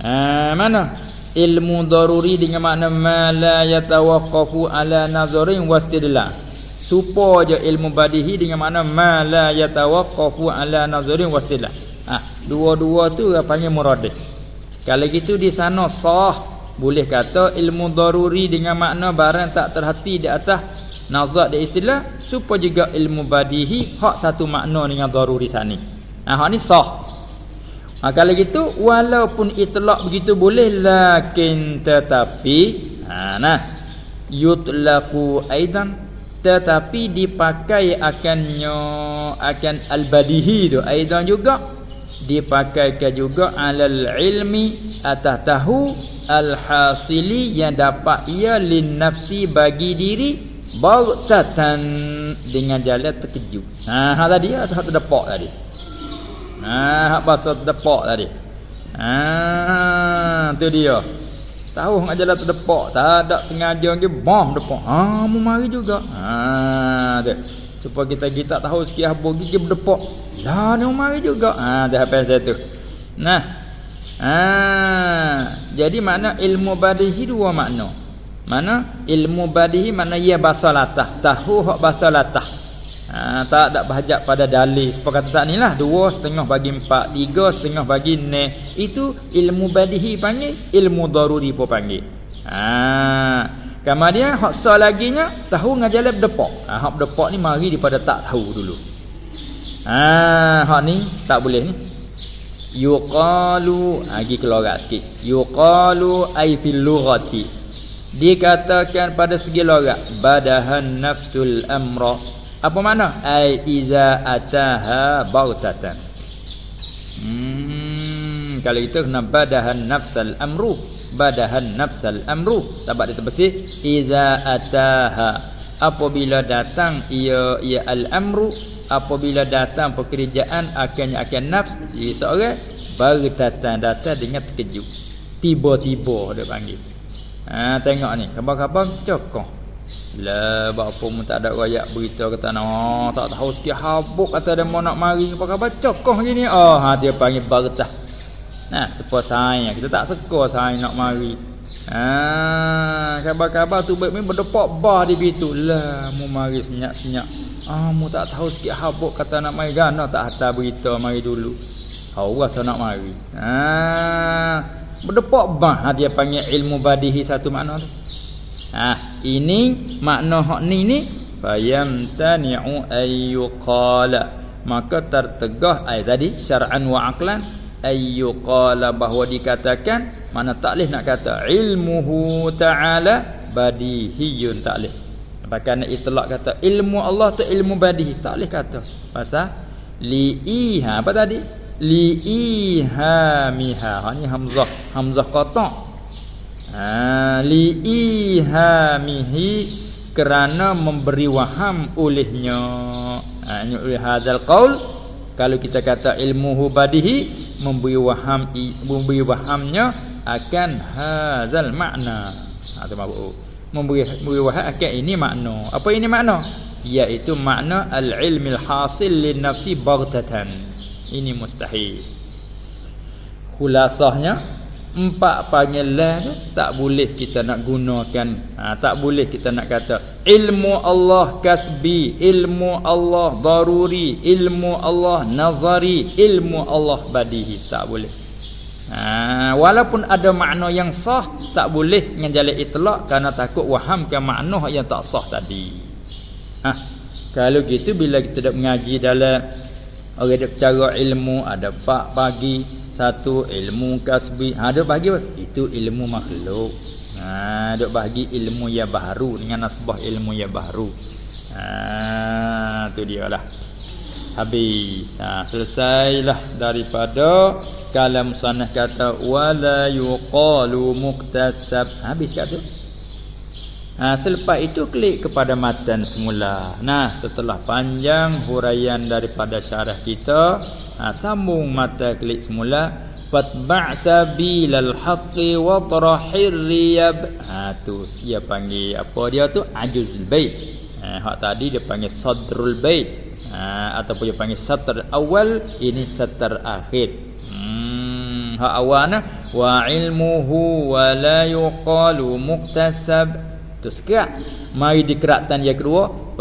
Ha, mana? Ilmu daruri dengan makna ma la yatawaqqafu ala nazarin wastidlal. Supaya ilmu badihi dengan makna ma la yatawaqqafu ala nazarin wastidlal. Ha, dua-dua tu apa panggil muradif. Kalau gitu di sana sah boleh kata ilmu daruri dengan makna barang tak terhati di atas nazar di istilah supaya juga ilmu badihi hak satu makna dengan daruri sani. Nah hak ni sah. Ha, kalau gitu walaupun itlaq begitu boleh lakin tetapi ha nah yutlaqu aidan tetapi dipakai akannya akan al-badihi tu. Aidan juga. Dipakaikan juga alal ilmi atas tahu al hasili yang dapat ia lin nafsi bagi diri baghtatan dengan jalan terkejut. Ha hak tadi atau hak terdepak tadi. Ha hak bahasa terdepak tadi. Ha tu dia tahu hak jalan terdepak tak ada sengaja ke bom depak ha mu mari juga. Ha tu supaya kita kita tahu sikit apa gigi berdepak lah ni mari juga. Ha dah apa satu nah. Ha jadi makna ilmu badihi dua makna. Mana? Ilmu badihi makna ia bahasa latah. Tahu hak bahasa latah ha, tak ada bahajak pada dalil perkataan ni lah dua setengah bagi empat tiga setengah bagi ne itu ilmu badihi panggil ilmu daruri pun panggil ha Kemudian hak sa lagi nya tahu ngajalan berdepak. Ha hak berdepak ni mari daripada tak tahu dulu. Ha hak ni tak boleh ni. Yuqalu lagi ha, keluar sikit. Yuqalu ai fil lughati. Dikatakan pada segi logat badahan nafsul amra. Apa makna? Ai iza ataha bautatan. Hmm kalau itu kena badahan nafsal amru. Badahan nafsal amru. Sebab dia terbersih. Iza ataha. Apabila datang ia ia al amru apabila datang pekerjaan akannya akan nafs. Jadi seorang baru datang datang dengan terkejut. Tiba-tiba dia panggil. Ha tengok ni khabar-khabar cokoh lah apa pun tak ada rakyat berita kata oh, tak tahu sikit habuk kata dia mau nak mari khabar-khabar cokoh gini oh ha dia panggil bagetah Nah, sepuas sayang kita tak suka sayang nak mari. Ha, khabar-khabar tu baik berdepak bah di situ lah mu mari senyap-senyap. Ah, mu tak tahu sikit habuk kata nak mari gana tak hantar berita mari dulu. Hau rasa nak mari. Ha, berdepak bah ha, dia panggil ilmu badihi satu makna tu. Ha, ini makna hak ni ni fayam tani'u ayyuqala maka tertegah ai tadi syar'an wa aqlan ayyu qala bahwa dikatakan mana tak leh nak kata ilmuhu ta'ala badihiyun tak leh bahkan itlak kata ilmu Allah tu ilmu badihi tak leh kata. Pasal li'iha apa tadi? Li'ihamiha ha ni hamzah. Hamzah qata ha li'ihamihi kerana memberi waham olehnya. Ha ni hadzal qaul. Kalau kita kata ilmu badihi memberi waham memberi wahamnya akan hazal makna. Ha tu mabu memberi memberi waham akan ini makna. Apa ini makna? Iaitu makna al-ilmil hasil lin nafsi baghtatan. Ini mustahil. Khulasahnya empat panggilan tu tak boleh kita nak gunakan. Ha, tak boleh kita nak kata ilmu Allah kasbi ilmu Allah daruri ilmu Allah nazari ilmu Allah badihi. Tak boleh. Ha, walaupun ada makna yang sah tak boleh jalan itlak kerana takut wahamkan makna yang tak sah tadi. Ha, kalau gitu bila kita dah mengaji dalam orang ada cara ilmu ada pak pagi satu ilmu kasbi. Ha dok bagi apa? Itu ilmu makhluk. Ha dok bagi ilmu yang baru dengan nasbah ilmu yang baru. Ha tu dia lah. Habis. Ha selesailah daripada kalam sanah kata wala yuqalu muktasab. Habis kat tu Ha, selepas itu klik kepada matan semula. Nah, setelah panjang huraian daripada syarah kita, ha, sambung mata klik semula. Fatba' sabilal haqqi wa tarahir riyab. Ha, tu dia panggil apa dia tu? Ajuzul bait. Ha, hak tadi dia panggil sadrul bait. Ha, ataupun dia panggil satr awal, ini satr akhir. Hmm, hak awal nah. Wa ilmuhu wa la yuqalu muktasab. Tu sekian. Mari dikeraktan yang kedua.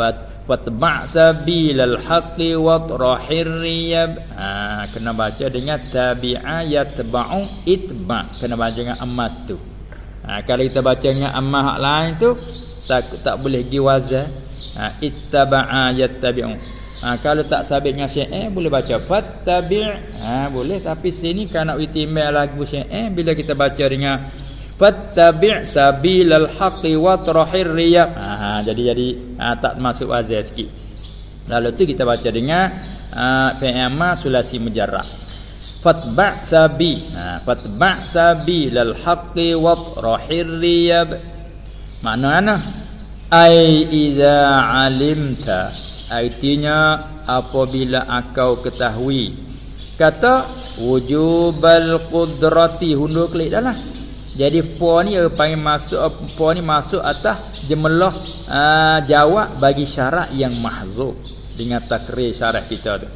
Fatba' sabilal haqqi wa trahir riyab. Ha, kena baca dengan tabi'a yatba'u itba' kena baca dengan amat tu. Ha, kalau kita baca dengan amat hak lain tu tak tak boleh pergi wazan. Ha, ittaba'a yattabi'u. Ha, kalau tak sabit dengan syi'in boleh baca fattabi' ha, boleh tapi sini kan nak itimai lagu syi'in bila kita baca dengan fattabi' sabilal haqqi wa tarahir riya. Ha jadi jadi ha, tak masuk wazan sikit. Lalu tu kita baca dengan ha, fi'il ma sulasi mujarrad. Fatba' sabi ha fatba' sabilal haqqi wa tarahir riya. Makna ana ai iza alimta. Artinya apabila engkau ketahui kata wujubal qudrati. Hundur klik dah lah jadi po ni apa yang masuk po ni masuk atas jemelah uh, jawab bagi syarat yang mahzuf dengan takrir syarat kita tu.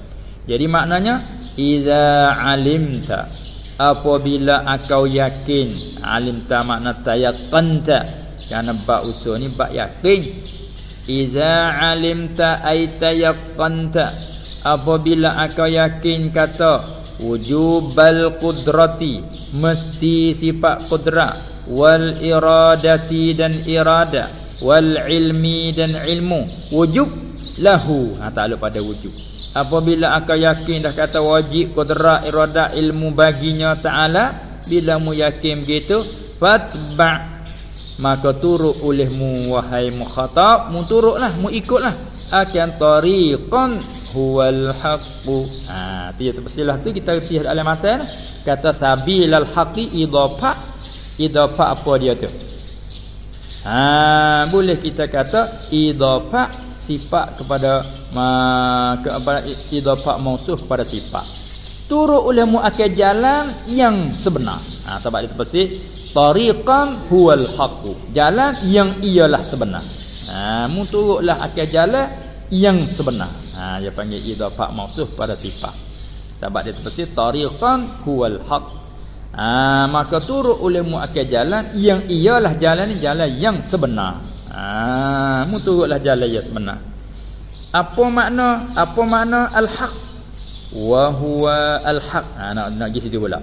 Jadi maknanya iza alimta apabila engkau yakin alimta makna tayaqanta kerana ba usul ni ba yakin iza alimta ay tayaqanta apabila engkau yakin kata wujubal qudrati mesti sifat qudrat wal iradati dan irada wal ilmi dan ilmu. Wujub lahu. Ha takluk pada wujub. Apabila akal yakin dah kata wajib qudrat irada ilmu baginya taala bila mu yakin begitu fatba maka turuk olehmu wahai mukhatab mu turuklah mu ikutlah. Akan tariqan huwal haqqu. Ha tu ya tu kita reti dalam matan kata sabilal haqqi idafa idafa apa dia tu? Ha boleh kita kata idafa sifat kepada ma kepada idafa mausuf kepada sifat. Turut oleh muakkad jalan yang sebenar. Ha sebab itu pasti tariqan huwal haqqu. Jalan yang ialah sebenar. Ha mu turutlah akal jalan yang sebenar. Ha dia panggil idafah mausuf pada sifat. Sebab dia terpesi tariqan huwal haq. Ha maka turut oleh muakkad jalan yang ialah jalan ni jalan yang sebenar. Ha mu turutlah jalan yang sebenar. Apa makna? Apa makna al-haq? Wa huwa al-haq. Ha nak nak pergi situ pula.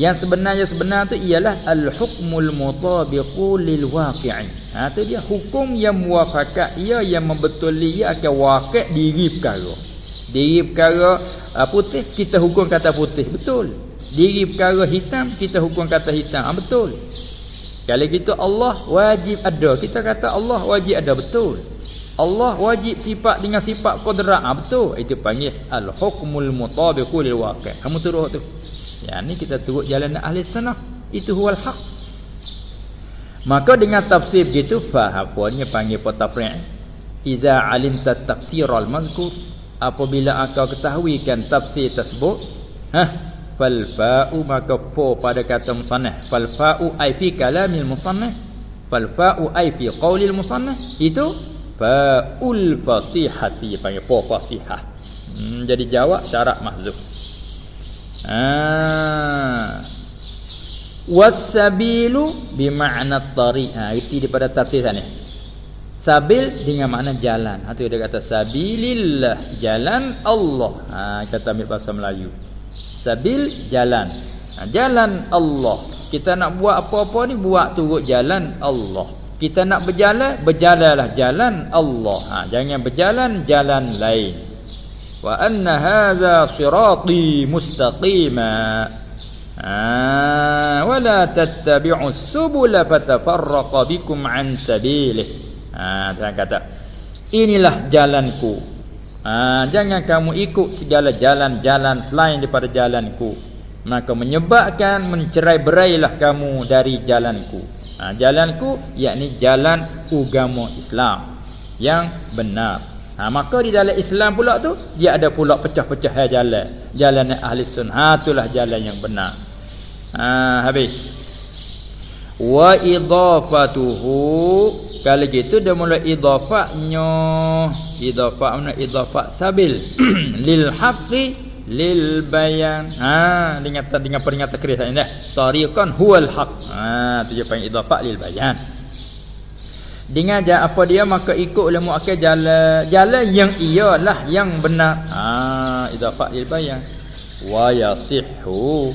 Yang sebenarnya sebenar tu ialah al-hukmul mutabiqu lil waqi'i. Ha tu dia hukum yang muafakat ia yang membetuli ia akan waqi' diri perkara. Diri perkara uh, putih kita hukum kata putih, betul. Diri perkara hitam kita hukum kata hitam, ha, betul. Kalau gitu Allah wajib ada, kita kata Allah wajib ada, betul. Allah wajib sifat dengan sifat qudrat, ha, betul. Itu panggil al-hukmul mutabiqu lil waqi'. Kamu turut tu. Ya ni kita turut jalan ahli sunnah. Itu huwal haq. Maka dengan tafsir begitu faham punya panggil potafri'. Iza alimta tafsiral mazkur apabila engkau ketahui kan tafsir tersebut ha fal fa'u maka po pada kata musannaf fal fa'u ai fi kalamil musannaf fal fa'u ai fi qaulil musannaf itu faul fasihati panggil po fasihah hmm, jadi jawab syarat mahzuf ah. Wasabilu bimakna tariq ha itu daripada tafsir sana. Sabil dengan makna jalan. Ha tu dia kata sabilillah jalan Allah. Ha kata ambil bahasa Melayu. Sabil jalan. Ha, jalan Allah. Kita nak buat apa-apa ni buat turut jalan Allah. Kita nak berjalan berjalanlah jalan Allah. Ha jangan berjalan jalan lain wa anna hadza sirati mustaqima Ah, wala tattabi'us subula fatafarraqa bikum an sabilih. Ah, saya kata inilah jalanku. Ah, jangan kamu ikut segala jalan-jalan selain daripada jalanku. Maka menyebabkan mencerai-berailah kamu dari jalanku. Ah, jalanku yakni jalan agama Islam yang benar. Ha, maka di dalam Islam pula tu dia ada pula pecah-pecah jalan. Jalan ahli sunnah. Itulah jalan yang benar. Ha habis. Wa idafatuhu kalau gitu dia mula idafatnya idafat mana? Idafat sabil. Lil haqqi lil bayan. Ha dengan dengan peringatan keris ini dah tariqan huwal haq ha tu dia panggil idafat lil bayan dengan dia apa dia maka ikut oleh muakkil jalan jalan yang ialah yang benar. Ha idafat lil bayan wa yasihhu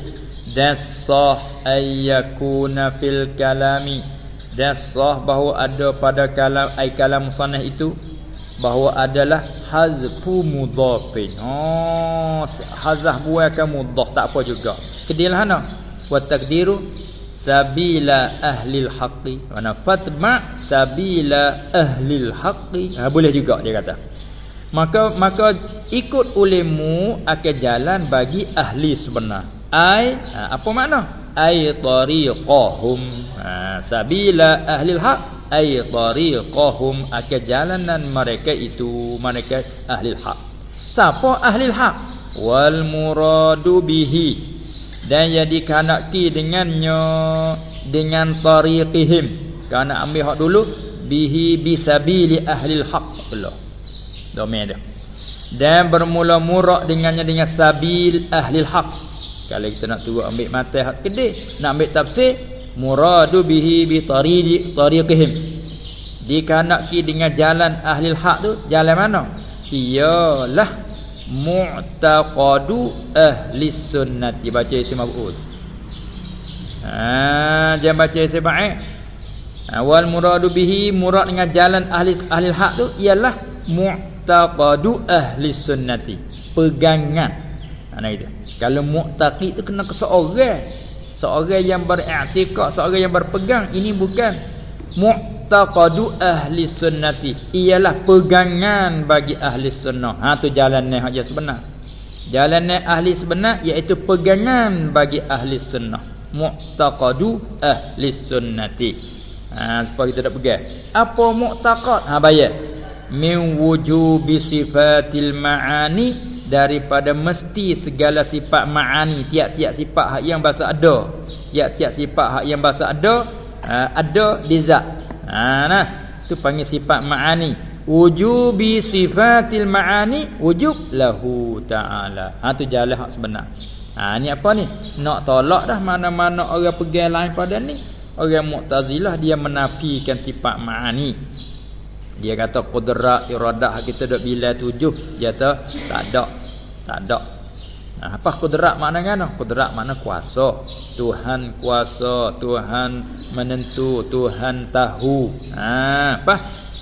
dan sah ayyakuna fil kalami. Dan sah bahawa ada pada kalam ai kalam musannaf itu bahawa adalah hazfu mudhafin. Oh hazah buaikan mudhaf tak apa juga. Kedilhana wa takdiru sabila ahli al-haqqi wa fatma sabila ahli al-haqqi ha, boleh juga dia kata. Maka maka ikut olehmu akan jalan bagi ahli sebenar ai ha, apa makna? Ai tariqahum. Ha, sabila ahli haq ai tariqahum akan jalanan mereka itu mereka ahli haq. Siapa ahli haq? Wal muradu bihi dan yang dikanaki dengannya dengan tariqihim kana ambil hak dulu bihi bisabili ahli haq pula domain dia dan bermula murak dengannya dengan sabil ahli haq kalau kita nak turut ambil mata hak kedai, nak ambil tafsir muradu bihi bi tariqi tariqihim. Dikanaki dengan jalan ahli hak tu, jalan mana? Iyalah mu'taqadu ahli sunnati baca isim maf'ul. Ha, jangan baca isim baik. Awal muradu bihi murad dengan jalan ahli ahli hak tu ialah mu'taqadu ahli sunnati. Pegangan. Ha, nah itu. Kalau mu'taqid tu kena ke seorang. Seorang yang beriktikad, seorang yang berpegang. Ini bukan mu'taqadu ahli sunnati. Ialah pegangan bagi ahli sunnah. Ha tu jalan ni hak sebenar. Jalan ni ahli sebenar iaitu pegangan bagi ahli sunnah. Mu'taqadu ahli sunnati. Ha supaya kita tak pegang. Apa mu'taqad? Ha bayar. Min wujubi sifatil ma'ani daripada mesti segala sifat ma'ani tiap-tiap sifat hak yang bahasa ada tiap-tiap sifat hak yang bahasa ada uh, ada di zat ha nah. Tu panggil sifat ma'ani. Wujubi sifatil ma'ani wujub lahu ta'ala. Ha tu jalan hak sebenar. Ha ni apa ni? Nak tolak dah mana-mana orang pegang lain pada ni orang mu'tazilah dia menafikan sifat ma'ani. Dia kata qudrat iradah kita dok bila tujuh. Dia kata tak ada. Tak ada. Nah, apa qudrat maknanya noh? Qudrat makna kuasa. Tuhan kuasa, Tuhan menentu, Tuhan tahu. Ha, apa?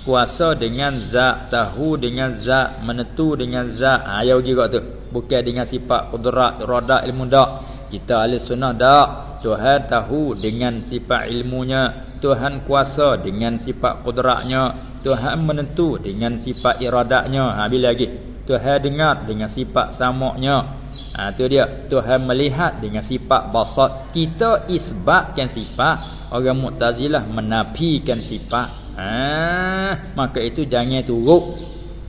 Kuasa dengan zat, tahu dengan zat, menentu dengan zat. Ha, ya juga tu. Bukan dengan sifat qudrat, iradah, ilmu dak. Kita ahli sunnah dak. Tuhan tahu dengan sifat ilmunya, Tuhan kuasa dengan sifat qudratnya, Tuhan menentu dengan sifat iradaknya ha, Bila lagi Tuhan dengar dengan sifat samaknya ha, Itu dia. Tuhan melihat dengan sifat basat. Kita isbatkan sifat. Orang Mu'tazilah menafikan sifat. Ha, Maka itu jangan turuk.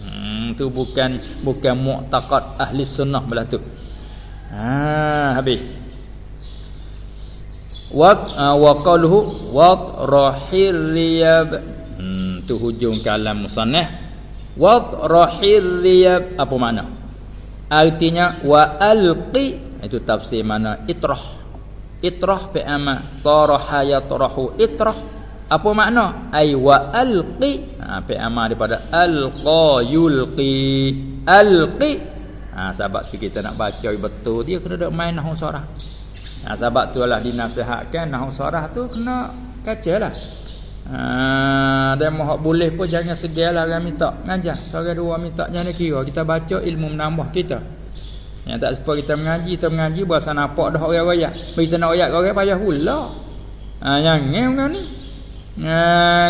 Hmm, Itu bukan Bukan mu'taqad ahli sunnah belah tu. Ha, Habis. Wa uh, wa qaluhu wa rahir liyab hmm tu hujung kalam musannaf. Wa rahir riyab. Apa makna artinya wa alqi itu tafsir mana? Itrah. Itrah fi ama. Taraha yatrahu itrah. Apa makna? Ai wa alqi. Ha fi ama daripada alqa yulqi alqi. Ha sebab tu kita nak baca betul dia kena dak main nahwu sarah ha sebab tu lah dinasihatkan nahwu sarah tu kena kacalah Ha, dan mohon boleh pun jangan segialah orang minta ngajar. Seorang dua minta jangan kira. Kita baca ilmu menambah kita. Yang tak sempat kita mengaji, kita mengaji berasa nampak dah orang royak. Kita nak royak orang payah pula. Ha, jangan orang ni. Ha,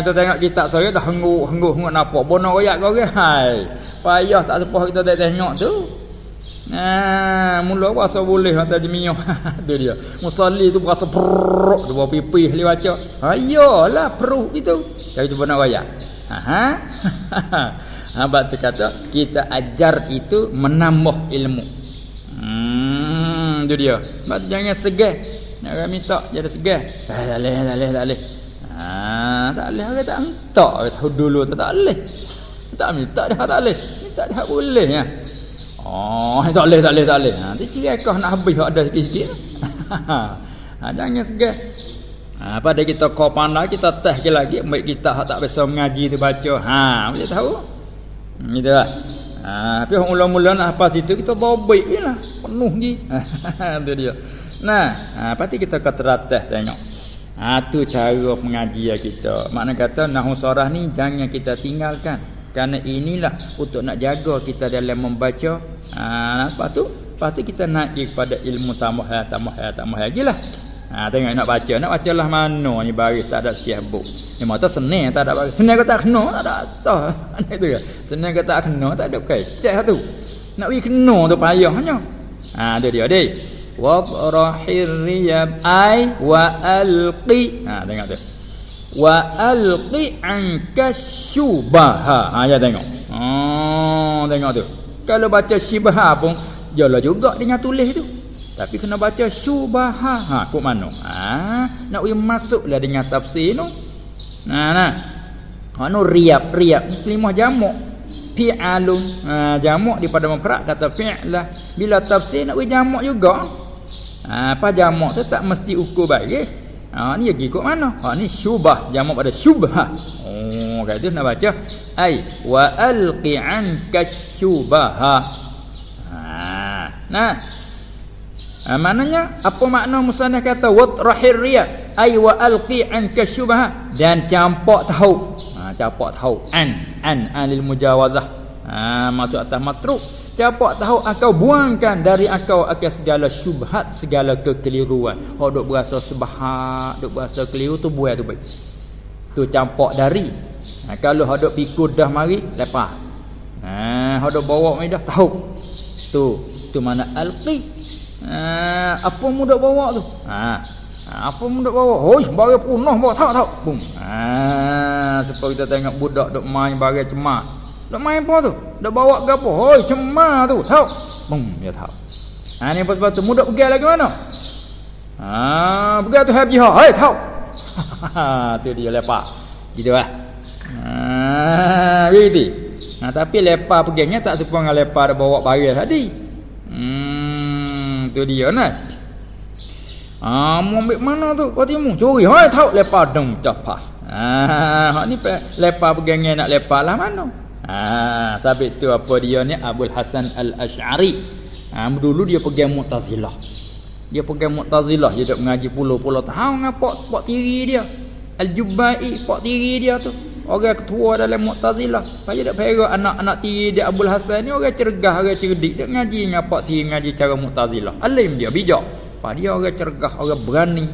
kita tengok kita saya dah henguk, henguk, henguk nampak. Bono royak orang. Hai. Payah tak sempat kita tengok tu. Nah, mula puasa boleh hantar jemiah. tu dia. Musalli tu berasa peruk, tu bawa pipih dia baca. Ayolah peruk itu. Tapi tu benar raya. Ha. Ha, tu kata kita ajar itu menambah ilmu. Hmm, tu dia. Sebab jangan segah. Nak orang minta jadi segah. Tak boleh, tak boleh, tak boleh. Ha, tak boleh orang tak minta. Tahu dulu tak boleh. Tak minta dah tak boleh. Minta dah boleh ya. Oh, tak boleh, tak boleh, tak boleh. Ha, tu ciri kau nak habis ada sikit-sikit. ha, jangan segar. Ha, pada kita kau pandai, kita teh ke lagi. Baik kita tak bisa mengaji tu baca. Ha, boleh tahu? Hmm, gitu lah. Ha, tapi orang mula-mula nak apa situ, kita dobik je lah. Penuh ni. Itu dia. Nah, ha, pasti kita kata ratah tengok. Ha, tu cara pengajian kita. Makna kata, nahu sorah ni jangan kita tinggalkan. Kerana inilah untuk nak jaga kita dalam membaca. Ha, lepas tu, lepas tu kita naik kepada ilmu tambah tambah ya, tambah lagi lah. Ha, tengok nak baca, nak baca lah mana ni baris tak ada sekian buk. Ni mata senang tak ada baris. Senang kata kena tak ada atas. Itu ya. Senang kata kena tak ada kecek tu. Nak pergi kena tu payahnya. Ha, dia dia dia. Wa rahir riyab ai wa alqi. Ha, tengok tu wa alqi anka syubaha ha ya tengok. Oh tengok tu. Kalau baca syibha pun jelah juga dengan tulis tu. Tapi kena baca syubaha ha kok mana? Ha nak we masuklah dengan tafsir tu. Nah nah ha no riap riap lima jamak fi'alun. Ha jamak daripada mufrad kata fi'lah bila tafsir nak we jamak juga. Ha apa jamak tu? Tak mesti ukur baik Ha ni lagi ikut mana? Ha ni syubah jamak pada syubha. Oh kata nak baca ai wa alqi anka syubaha. Ha nah. Ha, maknanya apa makna musannaf kata wat rahir riya ai wa alqi anka syubaha dan campak tahu. Ha campak tahu an an anil mujawazah. Ha masuk atas matruk Siapa tahu akau buangkan dari akau akan segala syubhat, segala kekeliruan. Hok dok berasa sebahat, dok berasa keliru tu buat tu baik. Tu campak dari. Ha, kalau hok dok pikul dah mari, lepas. Ha, hok dok bawa mai dah tahu. Tu, tu mana alqi. Ha, apa mu dok bawa tu? Ha. Apa mu dok bawa? Hoi, bagi punah bawa tak tahu. Bum. Ha, supaya kita tengok budak dok main bagi cemak. Nak main apa tu? Nak bawa ke apa? Hoi, cemar tu. Tahu? Bum, dia tahu. Ha ni apa tu? Mudah pergi lagi mana? Ha, pergi tu habis ha. Hei, tahu. tu dia lepak. Gitu lah. Ha, begitu. Ha, tapi lepak perginya tak serupa dengan lepak ada bawa barang tadi. Hmm, tu dia nah. Ha, mau ambil mana tu? Kau timu curi. Hei, tahu lepak dong capah. Ha, ni lepak perginya nak lepak lah mana? Ha, sabit tu apa dia ni Abdul Hasan Al-Asy'ari. Ha, dulu dia pergi Mu'tazilah. Dia pergi Mu'tazilah, dia dok mengaji puluh-puluh tahun dengan pak tiri dia. Al-Jubai pak tiri dia tu. Orang ketua dalam Mu'tazilah. Saya dak perak anak-anak tiri dia Abdul Hasan ni orang cergah, orang cerdik. Dia ngaji dengan pak tiri ngaji cara Mu'tazilah. Alim dia bijak. Pak dia orang cergah, orang berani.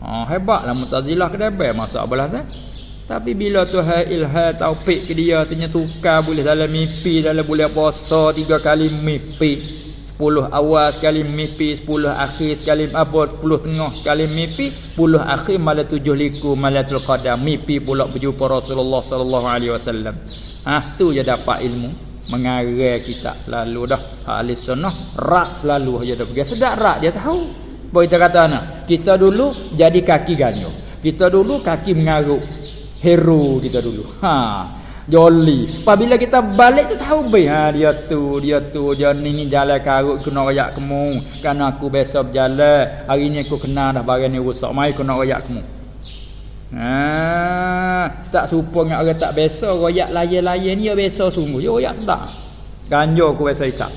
Ha, hebatlah Mu'tazilah kedai masuk Abdul Hasan. Tapi bila Tuhan ilham taufik ke dia Tanya tukar boleh dalam mimpi Dalam boleh puasa tiga kali mimpi. Sepuluh awal sekali mimpi Sepuluh akhir sekali apa Sepuluh tengah sekali mimpi Sepuluh akhir malah tujuh liku malah qadam Mimpi pula berjumpa Rasulullah Sallallahu Alaihi Wasallam. Ah tu je dapat ilmu. Mengarah kita selalu dah. Ahli sunnah Rak selalu aja dah pergi. Sedap rak dia tahu? Bawa kita kata anak Kita dulu jadi kaki ganyo Kita dulu kaki mengaruk hero kita dulu. Ha joli apabila kita balik tu tahu be ha dia tu dia tu dia ni ni jalan karut kena royak kemu. Kerana aku biasa berjalan hari ni aku kena dah barang ni rusak mai kena royak kemu. Ha tak serupa dengan orang tak biasa royak layan-layan ni dia biasa sungguh. Dia royak sedap. Ganja aku biasa isap.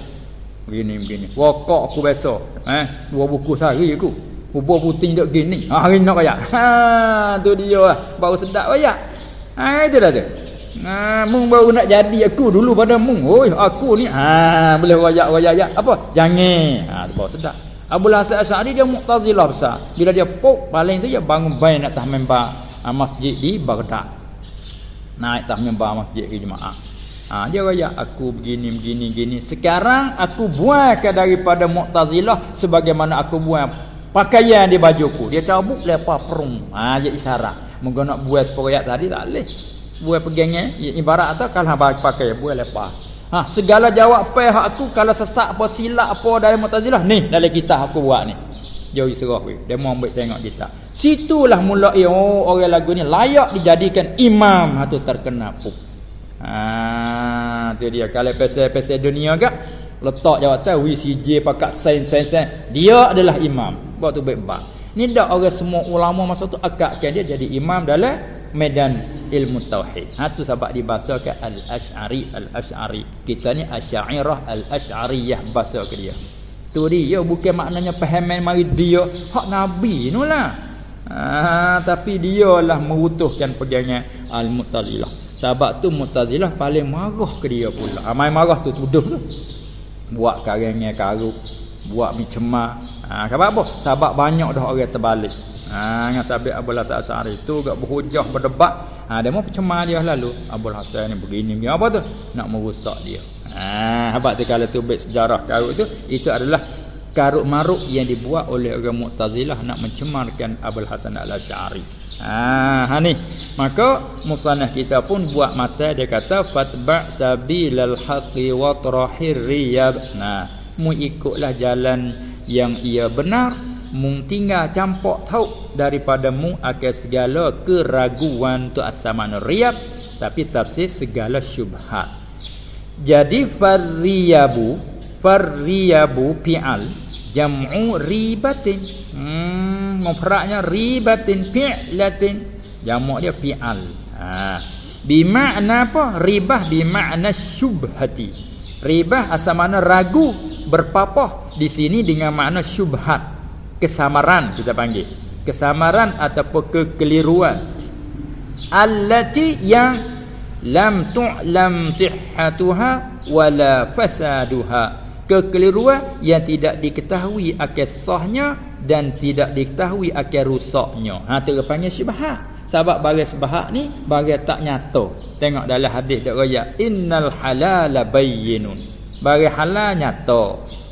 Begini begini. Wakak aku biasa eh dua buku sehari aku bubur putih dok gini ha, hari nak royak ha tu dia lah baru sedap royak ha itu dah tu Ha mung baru nak jadi aku dulu pada mung. Oi aku ni ha boleh wayak-wayak apa? Jangan. Ha baru sedap. Abu Hasan Asy'ari dia Mu'tazilah besar. Bila dia pok paling tu dia bangun bain nak tah member ha, masjid di Baghdad. Naik tah member masjid ke jemaah. Ha dia wayak aku begini begini gini. Sekarang aku buangkan daripada Mu'tazilah sebagaimana aku buang pakaian di bajuku. Dia cabut lepas perung. Ha dia isyarat. Nak buat seporoyak tadi tak boleh. Buat pegangnya ibarat atau kalau pakai. Buat lepas. Ha segala jawab pe hak tu kalau sesak apa silap apa dari mutazilah ni dalam kitab aku buat ni. Jauh serah we dia mau ambil tengok kita situlah mula eh, oh orang lagu ni layak dijadikan imam. Ha tu terkena puk. Ha tu dia. Kalau pasal-pasal dunia gak letak jawatan WCJ pakat sain sain sain dia adalah imam buat tu baik-baik ni dak orang semua ulama masa tu akadkan dia jadi imam dalam medan ilmu tauhid. Ha tu sebab dibahasakan al-Asy'ari al-Asy'ari. Kita ni Asy'ariyah al-Asy'ariyah bahasa ke dia. Tu dia bukan maknanya pahaman mari dia hak nabi nulah. Ha, tapi dia lah merutuhkan pegangan al-Mu'tazilah. Sebab tu Mu'tazilah paling marah ke dia pula. Amai marah tu tuduh tu. Buat karangan karuk, buat micema. Ha, sebab apa? Sebab banyak dah orang terbalik. Ha dengan sabit Abu Hasan Asy'ari itu gak berhujah berdebat. Ha dia mau percuma dia lalu. Abu Hasan ni begini begini apa tu? Nak merusak dia. Ha habaq tu kalau tu bait sejarah karut tu itu adalah karut maruk yang dibuat oleh orang Mu'tazilah nak mencemarkan Abu Hasan Al-Asy'ari. Ha, ha ni. Maka musannaf kita pun buat mata dia kata fatba sabilal haqqi wa trahir riyab. Nah, mu ikutlah jalan yang ia benar. Mung tinggal campur tahu daripada mu akan segala keraguan tu asal mana riyab tapi tafsir segala syubhat. Jadi fariyabu fariyabu fi'al jam'u ribatin. Hmm mufradnya ribatin fi'latin. Jamak dia fi'al. Ha. Bimakna apa? Ribah bimakna syubhati. Ribah asal mana ragu berpapah di sini dengan makna syubhat. Kesamaran kita panggil. Kesamaran ataupun kekeliruan. Allati yang lam tu'lam sihhatuha wala fasaduha. Kekeliruan yang tidak diketahui akan sahnya dan tidak diketahui akan rusaknya. Ha tu panggil syubhat. Sebab bagi sebahak ni bagi tak nyata. Tengok dalam hadis dak raya innal halala bayyinun bagi halal nyata.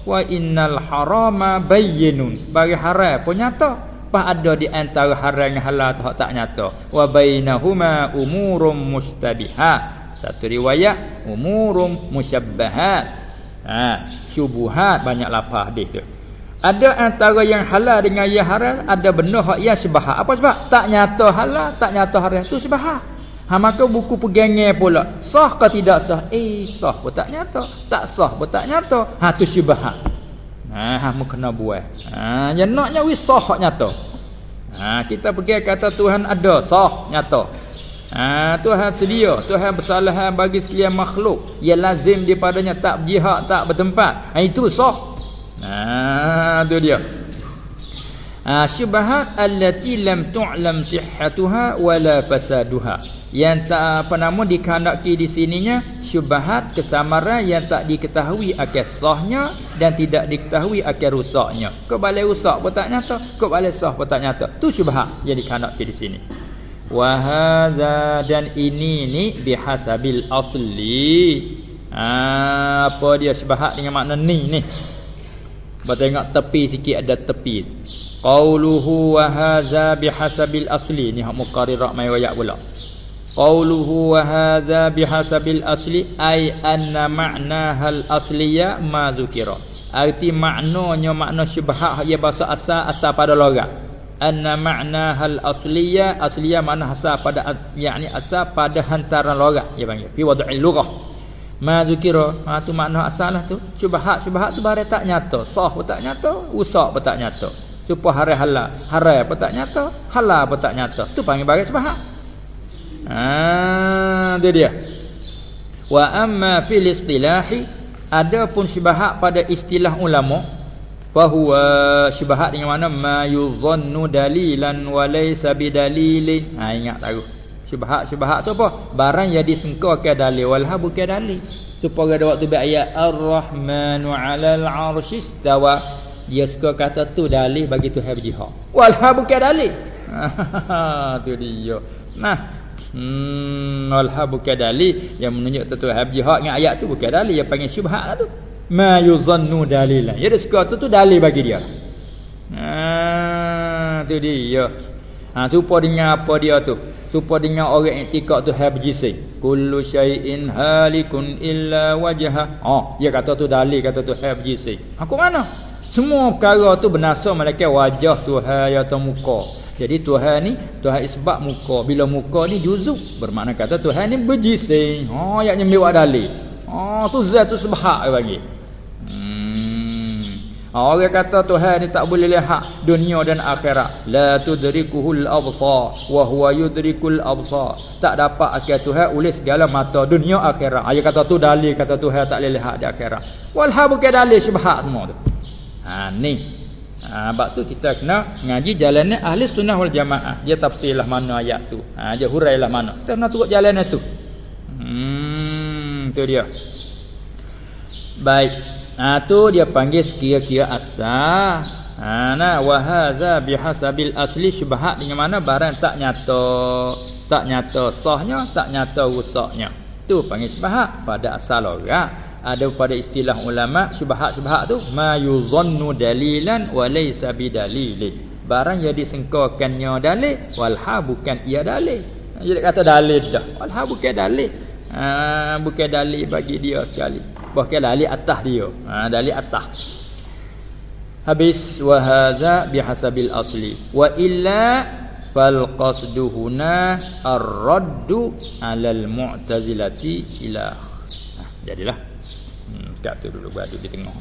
Wa innal harama bayyinun. Bagi haram pun nyata. Apa ada di antara haram dengan halal tu tak nyata. Wa bainahuma umurum mustabihat satu riwayat umurum musyabbahat ha syubuhat banyak lapah hadis tu. Ada antara yang halal dengan yang haram ada benda hak yang syubhat apa sebab? Tak nyata halal tak nyata haram. Tu syubhat Ha maka buku pegangan pula. Sah ke tidak sah? Eh sah pun tak nyata. Tak sah pun tak nyata. Ha tu syubhat. Ha ha mu kena buat. Ha yang naknya wis sah hak nyata. Ha kita pergi kata Tuhan ada, sah nyata. Ha Tuhan sedia, Tuhan bersalahan bagi sekalian makhluk. Ya lazim di padanya tak berjihad, tak bertempat. Ha itu sah. Ha tu dia. Ha syubhat allati lam tu'lam sihhatuha wala fasaduha yang tak apa nama dikehendaki di sininya syubhat kesamaran yang tak diketahui akan sahnya dan tidak diketahui akan rusaknya. Kau balik rusak pun tak nyata, kau balik sah pun tak nyata. Tu syubhat yang dikehendaki di sini. Wa dan ini ni bihasabil asli. Ha, apa dia syubhat dengan makna ni ni? Ba tengok tepi sikit ada tepi. Qauluhu wa hadza bihasabil asli ni hak muqarrirah mai wayak pula. Qauluhu wa hadza bihasabil asli ay anna ma'na hal asliya ma zukira. Arti maknanya makna syubhat ya bahasa asal asal pada logat. anna ma'na hal asliyah asliyah mana asal pada yakni asal pada hantaran logat dia panggil. Fi wad'il lughah. Ma zikira ha tu makna asalah tu. Syubhat syubhat tu barang tak nyata. Sah pun tak nyata usak pun tak nyata. Supa harai halal harai pun tak nyata halal pun tak nyata. Tu panggil barang syubhat ha tu dia wa amma fil istilahi adapun syubhat pada istilah ulama Fahuwa syubahat dengan mana ma yuzannu dalilan wa laysa bidalilin. Ha ingat tahu. Syubahat syubahat tu apa? Barang yang disengkakan dalil walha bukan dalil. Supaya ada waktu ayat Ar-Rahmanu 'alal 'arsy istawa. Dia suka kata tu dalil bagi Tuhan berjihad. Walha bukan dalil. Ha tu dia. Nah, Hmm, walha bukan dalil yang menunjuk Tuhan berjihad dengan ayat tu bukan dalil yang panggil syubhat lah tu ma yuzannu dalilan. Ya suka tu tu dalil bagi dia. Ha tu dia. Ha supa dengan apa dia tu? Supa dengan orang iktikad tu habjisi. Kullu syai'in halikun illa wajha. Oh, dia kata tu dalil kata tu habjisi. Aku mana? Semua perkara tu bernasab malaikat wajah Tuhan atau muka. Jadi Tuhan ni Tuhan isbab muka. Bila muka ni juzuk bermakna kata Tuhan ni berjising. Oh, ayatnya mewah dalil. Oh, tu zat tu sebahak dia panggil. Ha, orang kata Tuhan ni tak boleh lihat dunia dan akhirat. La tudrikuhul absar wa huwa yudrikul absar. Tak dapat akal Tuhan oleh segala mata dunia akhirat. Ayat kata tu dalil kata Tuhan tak boleh lihat di akhirat. Walha bukan dalil syubhat semua tu. Ha ni. Ha sebab tu kita kena ngaji jalannya ahli sunnah wal jamaah. Dia tafsirlah mana ayat tu. Ha dia hurailah mana. Kita kena turut jalan tu. Hmm tu dia. Baik. Ha tu dia panggil sekira-kira asal. Ha nah wa hadza bihasabil asli syubhat dengan mana barang tak nyata, tak nyata sahnya, tak nyata rusaknya. Tu panggil syubhat pada asal orang. Ada pada istilah ulama syubhat-syubhat tu ma yuzannu dalilan wa laysa bidalilin. Barang yang disengkakannya dalil walha bukan ia dalil. Jadi kata dalil dah. Walha bukan dalil. Ha, bukan dalil bagi dia sekali bahkan dalil atas dia ha dalil atas habis wa hadza bihasabil asli wa illa fal qasdu huna ar-raddu 'alal mu'tazilati ila nah, jadilah kat tu dulu badu di tengah